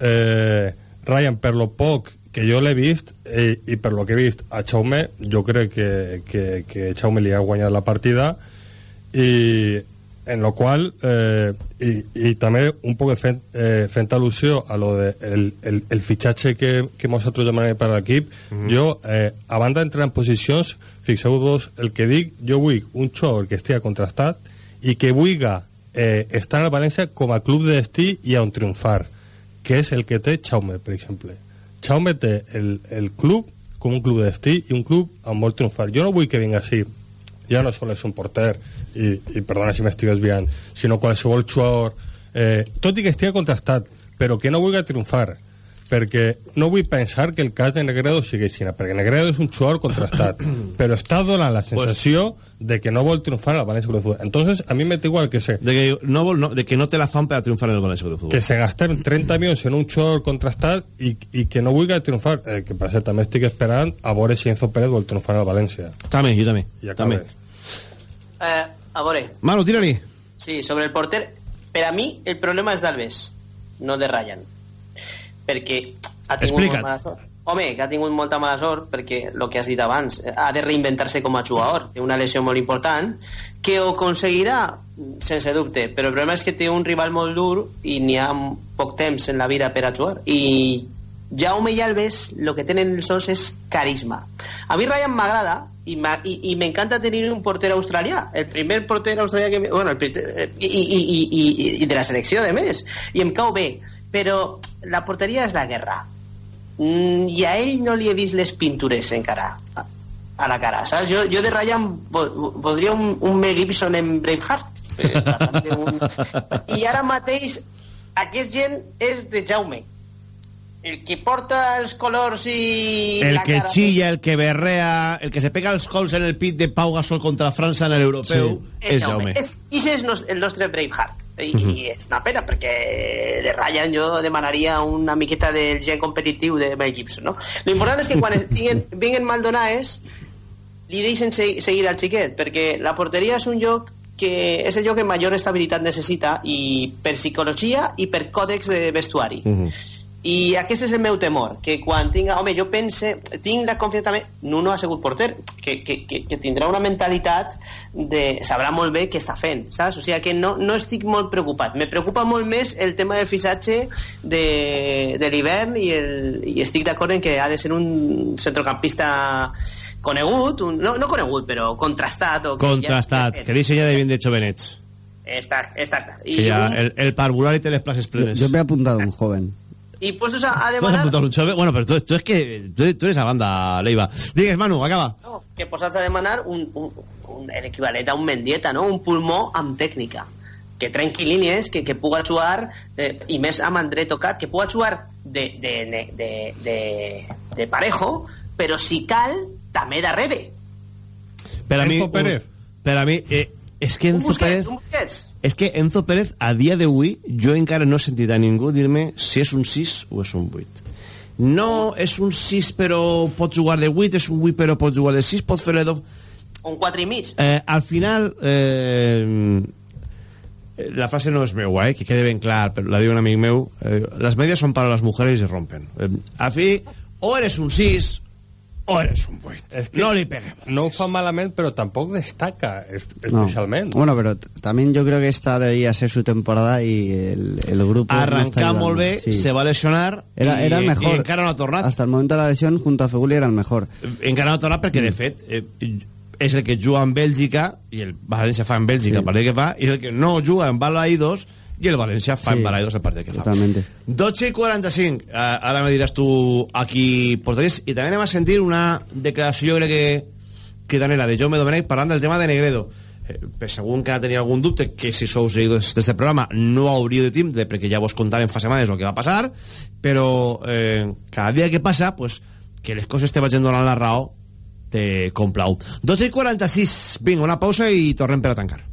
Eh, Ryan, per lo poc que jo l'he vist eh, i per lo que he vist a Chaume, jo crec que, que, que Chaume li ha guanyat la partida i en lo qual eh, i, i també un poc fent, eh, fent al·lusió a lo de el, el, el fitxatge que, que nosaltres demanem per a l'equip Mhm. jo, eh, abans d'entrar en posicions fixeu-vos el que dic jo vull un jugador que estigui contrastat i que vulga eh, estar al València com a club de destí i on triomfar que és el que té Chaume, per exemple Chaume té el, el club com un club de destí i un club on vol triomfar jo no vull que vinga així ja no sol és un porter i, i perdona si m'estic desviant sinó qualsevol jugador eh, tot i que estigui contrastat però que no vulgui triomfar perquè no vull pensar que el cas de Negredo sigui així perquè Negredo és un jugador contrastat però està donant la sensació de que no vol triomfar al València Club de Futbol entonces a mi me da igual que sé De que no, vol- no, de que no té la fam per triomfar en el València de Futbol. que se gastem 30 milions en un jugador contrastat i, i que no vulgui triomfar eh, que per cert també estic esperant a veure si Enzo Pérez vol triomfar al València També, jo també. I també. Eh, a veure, Manu, tira-li. Sí, sobre el porter, per a mi el problema és d'Alves, no de Ryan. Perquè ha tingut Explica't. molt mala sort. Home, que ha tingut molta mala sort perquè, el que has dit abans, eh, ha de reinventar-se com a jugador. Té una lesió molt important que ho aconseguirà, sense dubte, però el problema és que té un rival molt dur i n'hi ha poc temps en la vida per a jugar. I Jaume i Alves el que tenen els dos és carisma. A mi Ryan m'agrada i m'ha- i, i m'encanta tenir un porter australià. El primer porter australià que... me- Bueno, el, primer- eh, i, i, i, i, i de la selecció, de més. I em cau bé. Però la porteria és la guerra. Mm, I a ell no li he vist les pintures encara a, a la cara, saps? Jo, jo de Ryan vo- voldria un, un Mel Gibson en Braveheart. Eh, un... I ara mateix aquest gent és de Jaume el que porta els colors i El la que cara chilla, el que berrea, el que se pega els cols en el pit de Pau Gasol contra França en l'europeu, és és Jaume. És, I és nos- el nostre Braveheart. I, Mhm. I és una pena, perquè de Ryan jo demanaria una miqueta del gen competitiu de Mel Gibson, no? L'important és que quan estiguen, vinguen Maldonaes li deixen se seguir al xiquet, perquè la porteria és un lloc que és el lloc que major estabilitat necessita i per psicologia i per còdex de vestuari. I aquest és el meu temor, que quan tinga... Home, jo pense, tinc la confiança també... Nuno ha sigut porter, que, que, que, que tindrà una mentalitat de... Sabrà molt bé què està fent, saps? O sigui que no, no estic molt preocupat. Me preocupa molt més el tema del fissatge de, de l'hivern i, el, i estic d'acord en que ha de ser un centrocampista conegut, un, no, no conegut, però contrastat. O que Contrastat, que dissenya de bien de jovenets. Ja, està, està clar. I, Que ja un- el, el parvulari té les places plenes. Yo me he apuntado un joven. I puestos a, a ¿Tú has demanar... apuntado un chove? Bueno, pero tú, tú es que tú, tú eres la banda Leiva. Digues, Manu, acaba. No, que posats a demanar un, un, un, l'equivalent a un Mendieta, no? un pulmó amb tècnica que trenqui línies, que, que puga jugar, eh, i més amb André Tocat, que puga jugar de, de, de, de, de, de parejo, però si cal, també darrere. Per a mi, Pérez. Per a mi, eh, és que Enzo Busquets, Pérez... És que Enzo Pérez, a dia d'avui, jo encara no he sentit a ningú dir-me si és un 6 o és un 8. No és un 6 però pot jugar de 8, és un 8 però pot jugar de 6, pot fer de... Un 4 i mig. Eh, al final, eh, la frase no és meua, eh, que quede ben clar, però la diu un amic meu, eh, les medias son para las mujeres y se rompen. Eh, al fi, o eres un 6 o eres un 8. Es que No li peguem. No ho fa malament, però tampoc destaca es- No. especialment. Bueno, pero t- también yo creo que esta debería ser su temporada y el, el grupo. no está Arrencar ayudando. molt bé, Sí. se va lesionar Era, i, era el mejor. i encara no ha tornat. Hasta el momento de la lesión, junto a Feguli, era el mejor. encara no ha tornat perquè, de fet, eh, és el que juga en Bèlgica, i el València fa en Bèlgica Sí. que fa, i el que no juga en Balaidos, i el València fa Sí, en Balaidos el partit que fa. Totalmente. 12 i 45. Eh, ara me diràs tu aquí porteries. I també anem a sentir una declaració, jo crec que cridanera, de Jaume Domènech parlant del tema de Negredo. Eh, per segur que tenia algun dubte, que si sou seguidors d'este programa no hauríeu de tindre, perquè ja vos contarem fa setmanes el que va passar, però eh, cada dia que passa, pues, que les coses te vagin donant la raó, te complau. 12 i 46. Vinga, una pausa i tornem per a tancar.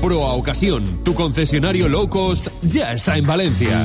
Proa Ocasión, tu concesionario low cost, ya está en Valencia.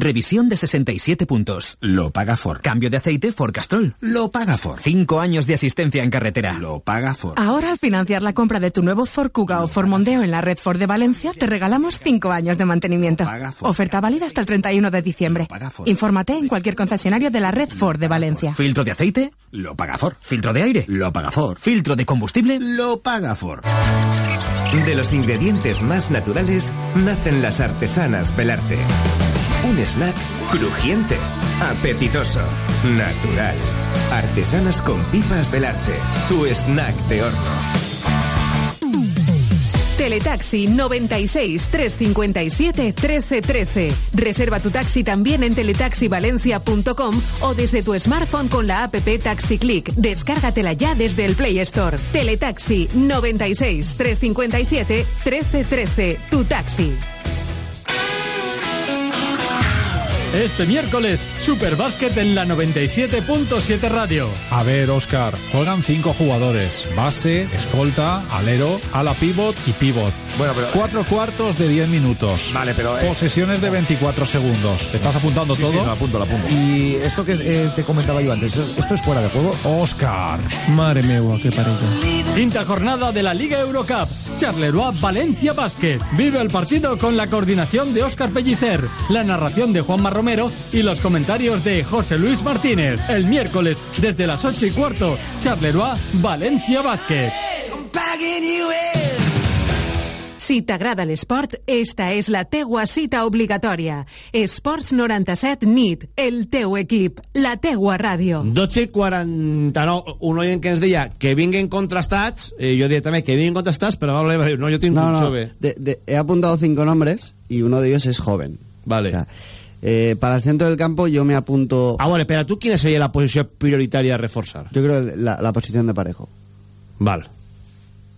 Revisión de 67 puntos. Lo paga Ford. Cambio de aceite Ford Castrol. Lo paga Ford. Cinco años de asistencia en carretera. Lo paga Ford. Ahora, al financiar la compra de tu nuevo Ford Kuga o Ford Mondeo en la red Ford de Valencia, te regalamos 5 años de mantenimiento. Oferta válida hasta el 31 de diciembre. Infórmate en cualquier concesionario de la red Ford de Valencia. ¿Filtro de aceite? Lo paga Ford. ¿Filtro de aire? Lo paga Ford. ¿Filtro de combustible? Lo paga Ford. De los ingredientes más naturales nacen las artesanas Belarte. Un snack crujiente, apetitoso, natural. Artesanas con pipas Belarte. Tu snack de horno. Teletaxi 96 357 1313. Reserva tu taxi también en teletaxivalencia.com o desde tu smartphone con la app Taxi Click. Descárgatela ya desde el Play Store. Teletaxi 96 357 1313. Tu taxi. Este miércoles, Superbásquet en la 97.7 Radio. A ver, Oscar, juegan cinco jugadores: base, escolta, alero, ala pivot y pivot. Bueno, pero Cuatro cuartos de 10 minutos. Vale, pero, eh, Posesiones de 24 segundos. ¿Estás apuntando Sí, todo? sí, lo apunto, lo apunto. Y esto que eh, te comentaba yo antes, ¿esto es fuera de juego? Oscar. Mare meua, qué pareja. Quinta jornada de la Liga Eurocup. Charleroi Valencia Basket. Vive el partido con la coordinación de Óscar Pellicer, la narración de Juanma Romero y los comentarios de José Luis Martínez. El miércoles, desde las 8 y cuarto, Charleroi Valencia Basket. Si t'agrada l'esport, esta és la teua cita obligatòria. Esports 97 NIT, el teu equip, la teua ràdio. 12 i 49, un oient que ens deia que vinguen contrastats, eh, jo diria també que vinguin contrastats, però va voler dir, no, jo tinc No, un no, jove. de- de- he apuntado cinco nombres y uno de ellos es joven. Vale. O sea, eh, para el centro del campo yo me apunto... Ah, bueno, espera, ¿tú quién sería la posición prioritaria a reforzar? Yo creo la, la posición de parejo. Vale.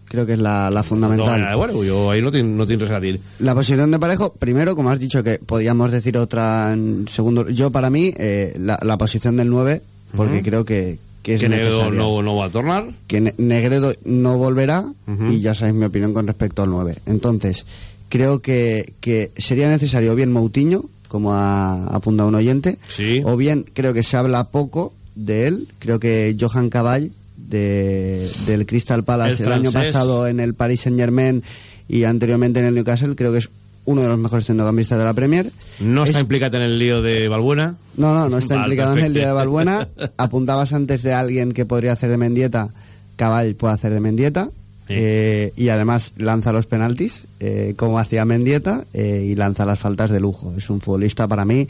Creo que es la, la No, fundamental. bueno, yo ahí no no a dir. La posición de parejo, primero, como has dicho, que podíamos decir otra en segundo. Yo, para mí, eh, la, la posición del 9, porque creo que, que es Que Negredo no, no va a tornar. que Ne- Negredo no volverá y ya sabéis mi opinión con respecto al 9. Entonces, creo que, que sería necesario bien Moutinho, como ha apuntado un oyente, Sí. o bien creo que se habla poco de él. Creo que Johan Caball, de, del Crystal Palace, El el, año pasado en el Paris Saint Germain y anteriormente en el Newcastle, creo que es uno de los mejores centrocampistas de la Premier. No Es- está implicat en el lío de Balbuena. No, no, no está implicado en el día de Balbuena. Apuntabas antes de alguien que podría hacer de Mendieta. Caball puede hacer de Mendieta. Eh, y además lanza los penaltis, eh, como hacía Mendieta, eh, y lanza las faltas de lujo. Es un futbolista para mí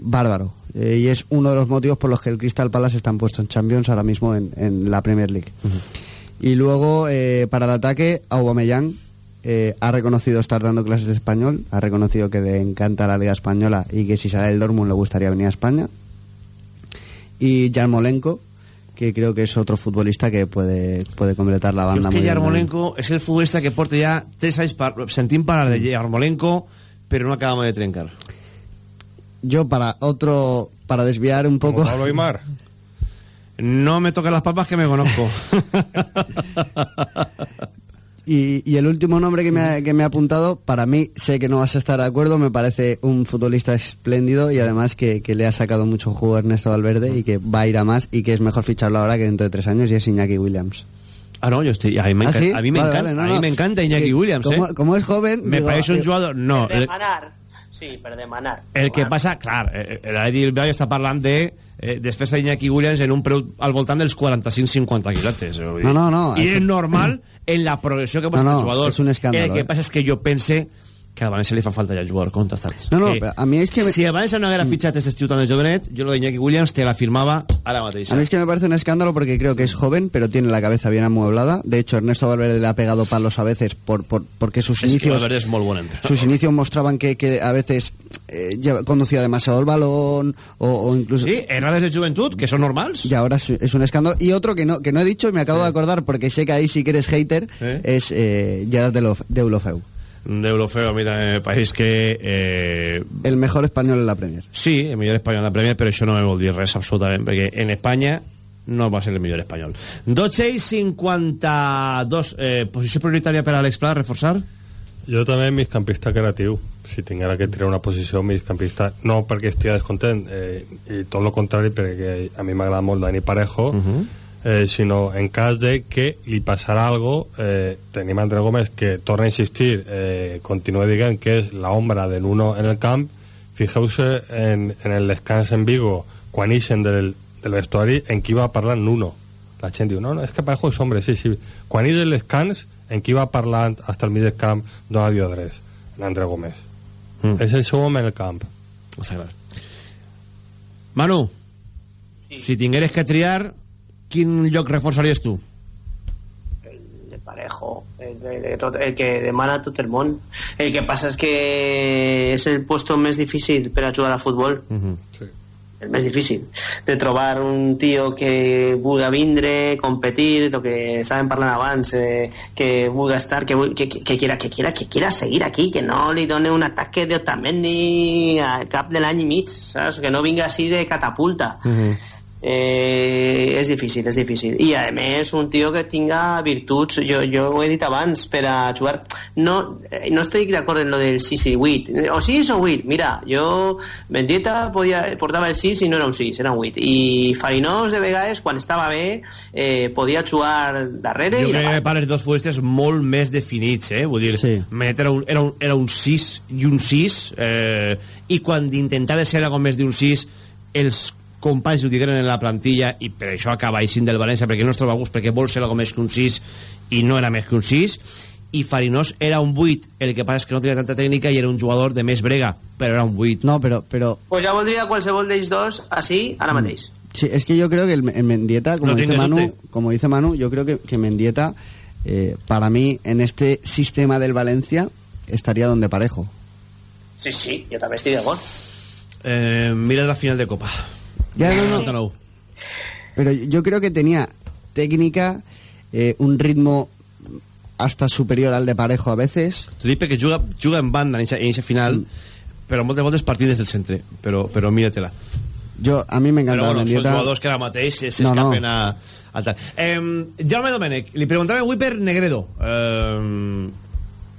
bárbaro. Eh, y es uno de los motivos por los que el Crystal Palace están puestos en Champions ahora mismo en, en la Premier League. Y luego, eh, para el ataque, Aubameyang eh, ha reconocido estar dando clases de español, ha reconocido que le encanta la Liga Española y que si sale del Dortmund le gustaría venir a España. Y Yarmolenko, que creo que es otro futbolista que puede, puede completar la banda que muy bien Yarmolenko és el futbolista que porta ja 3 anys par sentim parlar de Yarmolenko però no acabamos de trencar. Yo, para otro, para desviar un poco. Pablo Aymar. no me toques las papas que me conozco Y, y el último nombre que me, ha, que me ha apuntado, para mí, sé que no vas a estar de acuerdo, me parece un futbolista espléndido y además que, que le ha sacado mucho jugo a Ernesto Valverde y que va a ir a más y que es mejor ficharlo ahora que dentro de tres años y es Iñaki Williams. Ah, no, yo estoy, a mí me, ¿Ah, sí? a mí me Vale, encanta, vale, no, a mí no. me encanta Iñaki Que Williams, como, eh? como es joven... Me digo, parece un eh, jugador... No, el, demanar. Sí, per demanar. el que passa, clar, eh, l'Edi Bilbao està parlant de eh, desfesta d'Iñaki Williams en un preu al voltant dels 45-50 quilates. dir. No, no, no, I és normal en la progressió que pot No, no, el jugador. és un escàndalo, El que eh. passa és que jo pense que al València li fa falta ja jugador contrastats. No, no, però a mi és que... Si el València no haguera fitxat este tan de jovenet, jo lo d'Iñaki Williams te la firmava ara mateix. A mí es que me parece un escándalo porque creo que es joven, pero tiene la cabeza bien amueblada. De hecho, Ernesto Valverde le ha pegado palos a veces por, por porque sus que inicios Valverde és molt bon entrenador. sus inicios mostraban que, que a veces eh, conducía demasiado el balón o, o incluso Sí, errades de joventut, que són normals. y ahora es, es un escándalo y otro que no que no he dicho y me acabo de acordar porque sé que ahí sí que eres hater ¿Eh? es eh, Gerard de, Lof- de D'Eurofeu, mira, me pareix que... Eh, el mejor español en la Premier Sí, el millor espanyol de la Premier, però això no me vol dir res absolutament, perquè en Espanya no va ser el millor espanyol. 12 i 52. Eh, posició prioritària per a Alex Pla, reforçar? Jo també migcampista creatiu. Si tinguera que triar una posició migcampista, no perquè estigui descontent, eh, i tot el contrari, perquè a mi m'agrada molt Dani Parejo, eh, sinó en cas de que li passarà algo, eh, tenim André Gómez que torna a insistir, eh, continua dient que és la ombra de Nuno en el camp. Fijeu-se en, en el descans en Vigo, quan ixen del, del vestuari, en qui va parlar Nuno. La gent diu, no, no, és que Parejo és hombre, sí, sí. Quan ix del descans, en qui va parlant hasta el mig del camp Dona Diodres, l'André Gómez. Mm. És el seu home en el camp. Manu, si tingueres que triar, quin lloc reforçaries tu? de Parejo, el, el- el- el que demana tot el món. El que passa és que és el puesto més difícil per a jugar a futbol. El més difícil. De trobar un tio que vulga vindre, competir, lo que estàvem parlant abans, eh, que vulga estar, que, que, quiera, que, quiera, que quiera seguir aquí, que no li done un ataque de Otamendi al cap de l'any i mig, saps? Que no vinga així de catapulta. Eh, és difícil, és difícil. I a més, un tio que tinga virtuts, jo, jo ho he dit abans, per a jugar... No, eh, no estic d'acord en lo del 6 i 8. O 6 o 8. Mira, jo... Mendieta podia, portava el 6 i no era un 6, era un 8. I Farinós, de vegades, quan estava bé, eh, podia jugar darrere Jo i crec que per als dos futbolistes molt més definits, eh? Vull dir, sí. Menet era un, era, un, era un 6 i un 6, eh, i quan intentava ser algo més d'un 6, els companys ho digueren en la plantilla i per això acaba aixint del València perquè no es troba a gust, perquè vol ser algo més que un 6 i no era més que un 6 i Farinós era un 8 el que passa és que no tenia tanta tècnica i era un jugador de més brega però era un 8 no, però, però Pues ja voldria qualsevol d'ells dos així, ara mateix. Sí, es que yo creo que el, el Mendieta, como No dice Manu, como dice Manu, yo creo que, que Mendieta, eh, para mí, en este sistema del Valencia, estaría donde parejo. Sí, sí, jo també estic d'acord. eh, mira la final de Copa Ya, no, no. 99. Pero yo creo que tenía técnica, eh, un ritmo hasta superior al de parejo a veces. T'ho dic perquè juga, juga en banda en aquesta final, però moltes voltes partides del centre. Però, però mira-te-la. Yo, a mí me encanta Però bueno, Mendieta. jugadors que ara mateix No, s'escapen no. a, al tal. Eh, Jaume Domènech, li preguntava avui per Negredo. Eh,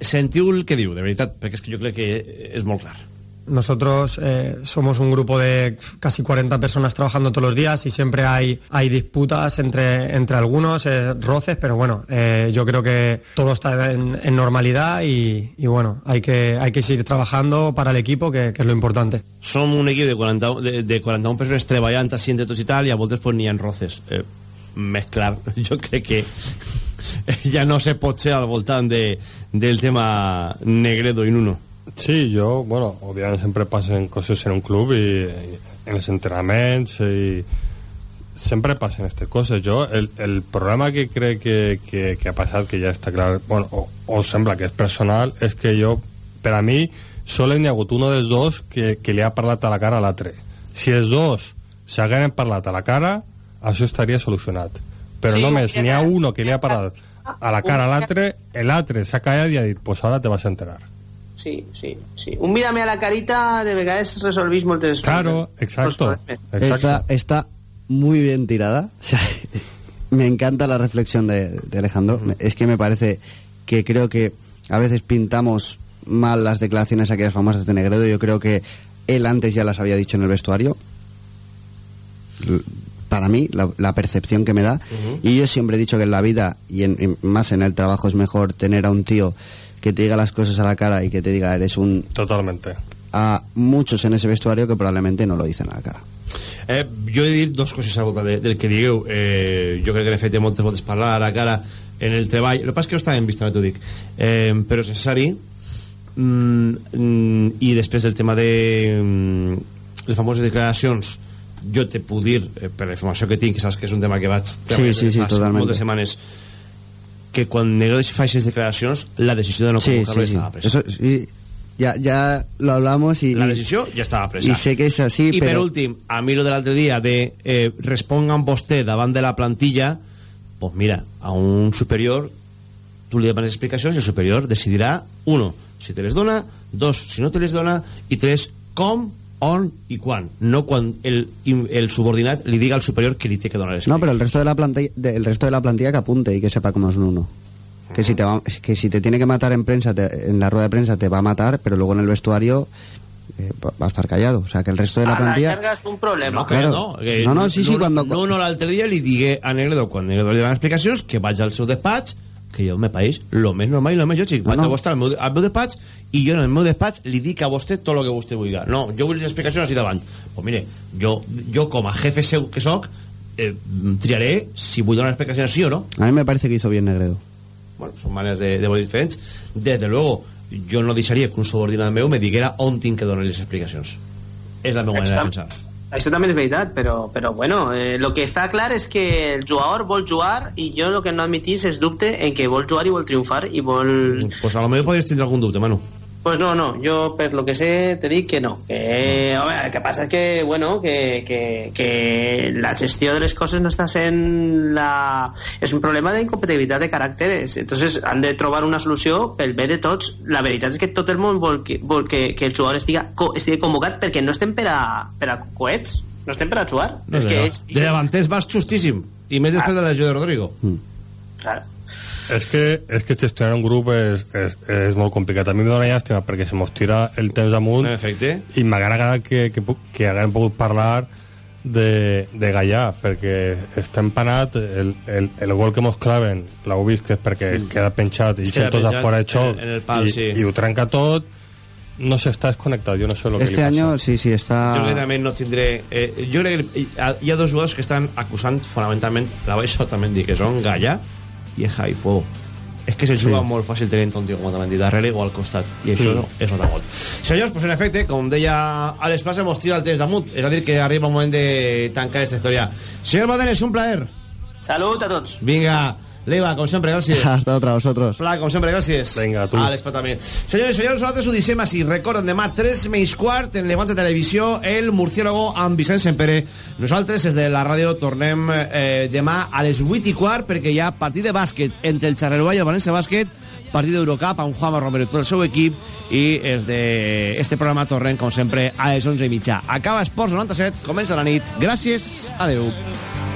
sentiu el que diu, de veritat, perquè és que jo crec que és molt clar. Nosotros eh, somos un grupo de casi 40 personas trabajando todos los días y siempre hay, hay disputas entre, entre algunos, eh, roces, pero bueno, eh, yo creo que todo está en, normalidad y, bueno, hay que, hay que seguir trabajando para el equipo, que, es lo importante. Som un equip de 40, de, de 41 persones treballant així entre tal, i a voltes pues, n'hi ha roces. Eh, més clar, jo crec que ja no se pot ser al voltant de, del tema Negredo i Nuno. Sí, jo, bueno, òbviament sempre passen coses en un club i, i en els entrenaments i sempre passen aquestes coses. Jo, el, el problema que crec que, que, que ha passat, que ja està clar, bueno, o, o sembla que és personal, és que jo, per a mi, sol n'hi ha hagut un dels dos que, que li ha parlat a la cara a l'altre. Si els dos s'hagueren parlat a la cara, això estaria solucionat. Però Sí, només n'hi ha uno que li ha parlat a la cara a l'altre, l'altre s'ha callat i ha dit, pues ahora te vas a enterar. Sí, sí, sí. Un mírame a la carita de vegades resolvís moltes... Claro, exacto. Está, está muy bien tirada. O sea, me encanta la reflexión de, de Alejandro. Es que me parece que creo que a veces pintamos mal las declaraciones aquellas famosas de Negredo. Yo creo que él antes ya las había dicho en el vestuario. Para mí, la, la percepción que me da. Y yo siempre he dicho que en la vida, y, en- y más en el trabajo, es mejor tener a un tío que te diga las cosas a la cara y que te diga eres un... Totalmente. A muchos en ese vestuario que probablemente no lo dicen a la cara. Eh, jo he dit dos coses al voltant de, del que digueu. Eh, jo crec que en efecte moltes voltes parlar a la cara en el treball. El és que no està ben vist, també t'ho dic. Eh, però és necessari. Mm, mm, I després del tema de mm, les famoses declaracions jo te puc dir, eh, per la informació que tinc, que saps que és un tema que vaig treballar sí, sí, totalment. moltes setmanes, que quan Negredo fa aquestes declaracions, la decisió de no Sí, convocar-lo sí, sí. estava presa. Eso, sí, ya, ya lo hablamos y... La y- decisió ja estava presa. Y sé que es así, I per pero... últim, a mi lo de l'altre dia de eh, respongan vostè davant de la plantilla pues mira, a un superior tu li demanes explicacions i el superior decidirà, uno, si te les dona dos, si no te les dona i tres, com, on i quan no quan el, el subordinat li diga al superior que li té que donar les No, pero el resto de la plantilla, de- el resto de la plantilla que apunte y que sepa cómo es un uno. Que si te va, que si te tiene que matar en prensa, te- en la rueda de prensa te va a matar, pero luego en el vestuario eh, va a estar callado. O sea, que el resto de la a la plantilla... llarga és un problema. No, claro, no. Que No, no, sí, sí, no, cuando- No, no, l'altre dia li digué a Negredo, quan Negredo li donava explicacions, que vaig al seu despatx, que jo me país lo més normal i lo més lògic. Vaig no. a vostè al meu, al meu despatx i jo en el meu despatx li dic a vostè tot el que vostè vulgui. No, jo vull les explicacions així davant. Pues mire, jo, jo com a jefe seu que sóc, eh, triaré si vull donar explicacions sí o no. A mí me parece que hizo bien Negredo. Bueno, son maneres de, de voler diferents. Desde luego, jo no deixaria que un subordinat meu me diguera on tinc que donar les explicacions. És la meva manera de pensar. Això també és veritat, però, però bueno, eh, lo que està clar és que el jugador vol jugar i jo el que no admitís és dubte en que vol jugar i vol triomfar i vol... Pues a lo mejor podries tindre algun dubte, Manu. Pues no, no, yo per lo que sé te dic que no. Que, home, el que passa és que, bueno, que, que, que la gestió de les coses no està sent la... És un problema d'incompatibilitat de caràcteres. Entonces han de trobar una solució pel bé de tots. La veritat és que tot el món vol que, vol que, que el jugador estiga, co, estigui convocat perquè no estem per a, per a coets, no estem per a jugar. No, és de, que de, ells, de davanters vas justíssim. I més després de la lesió de Rodrigo. Clar. És que, és que gestionar un grup és, és, és molt complicat. A mi em dóna llàstima perquè se mos tira el temps amunt En efecte. i m'agrada que, que, que haguem pogut parlar de, de Gallà perquè està empanat el, el, el gol que mos claven l'heu vist que és perquè queda penxat i queda tots a fora de xoc en- en el pal, i, sí. i ho trenca tot no s'està desconnectat, jo no sé el que li Este año, sí, sí, está... Jo crec que també no tindré... Eh, jo crec que hi ha, hi ha dos jugadors que estan acusant fonamentalment la baixa Otamendi, que són Gallà i Jai Fuego. És que se juga Sí. molt fàcil tenint un tio com Otamendi darrere o al costat, i això Sí. es nota molt. Senyors, pues en efecte, com deia Alex Plaza, mos tira el temps damunt, és a dir, que arriba el moment de tancar aquesta història. Senyor Badenes, un plaer. Salut a tots. Vinga, Leiva, com sempre, gràcies. Hasta otra, vosotros. Pla, com sempre, gràcies. Vinga, tu. Àlex Pla també. Senyors i senyors, nosaltres ho deixem així. Recorden, demà 3 menys quart en Levante Televisió, el murciélago amb Vicent Sempere. Nosaltres, des de la ràdio, tornem eh, demà a les 8 i quart perquè hi ha partit de bàsquet entre el Xarreruà i el València Bàsquet, partit d'Eurocup amb Juanma Romero i tot el seu equip i els de este programa tornem, com sempre, a les 11 i mitja. Acaba Esports 97, comença la nit. Gràcies, adeu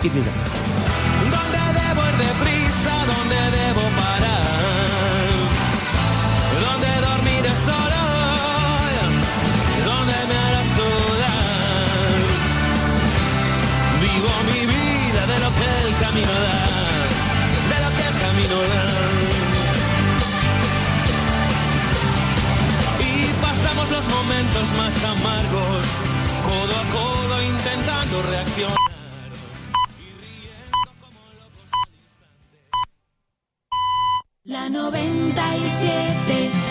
i fins demà. Momentos más amargos, codo a codo intentando reaccionar. La 97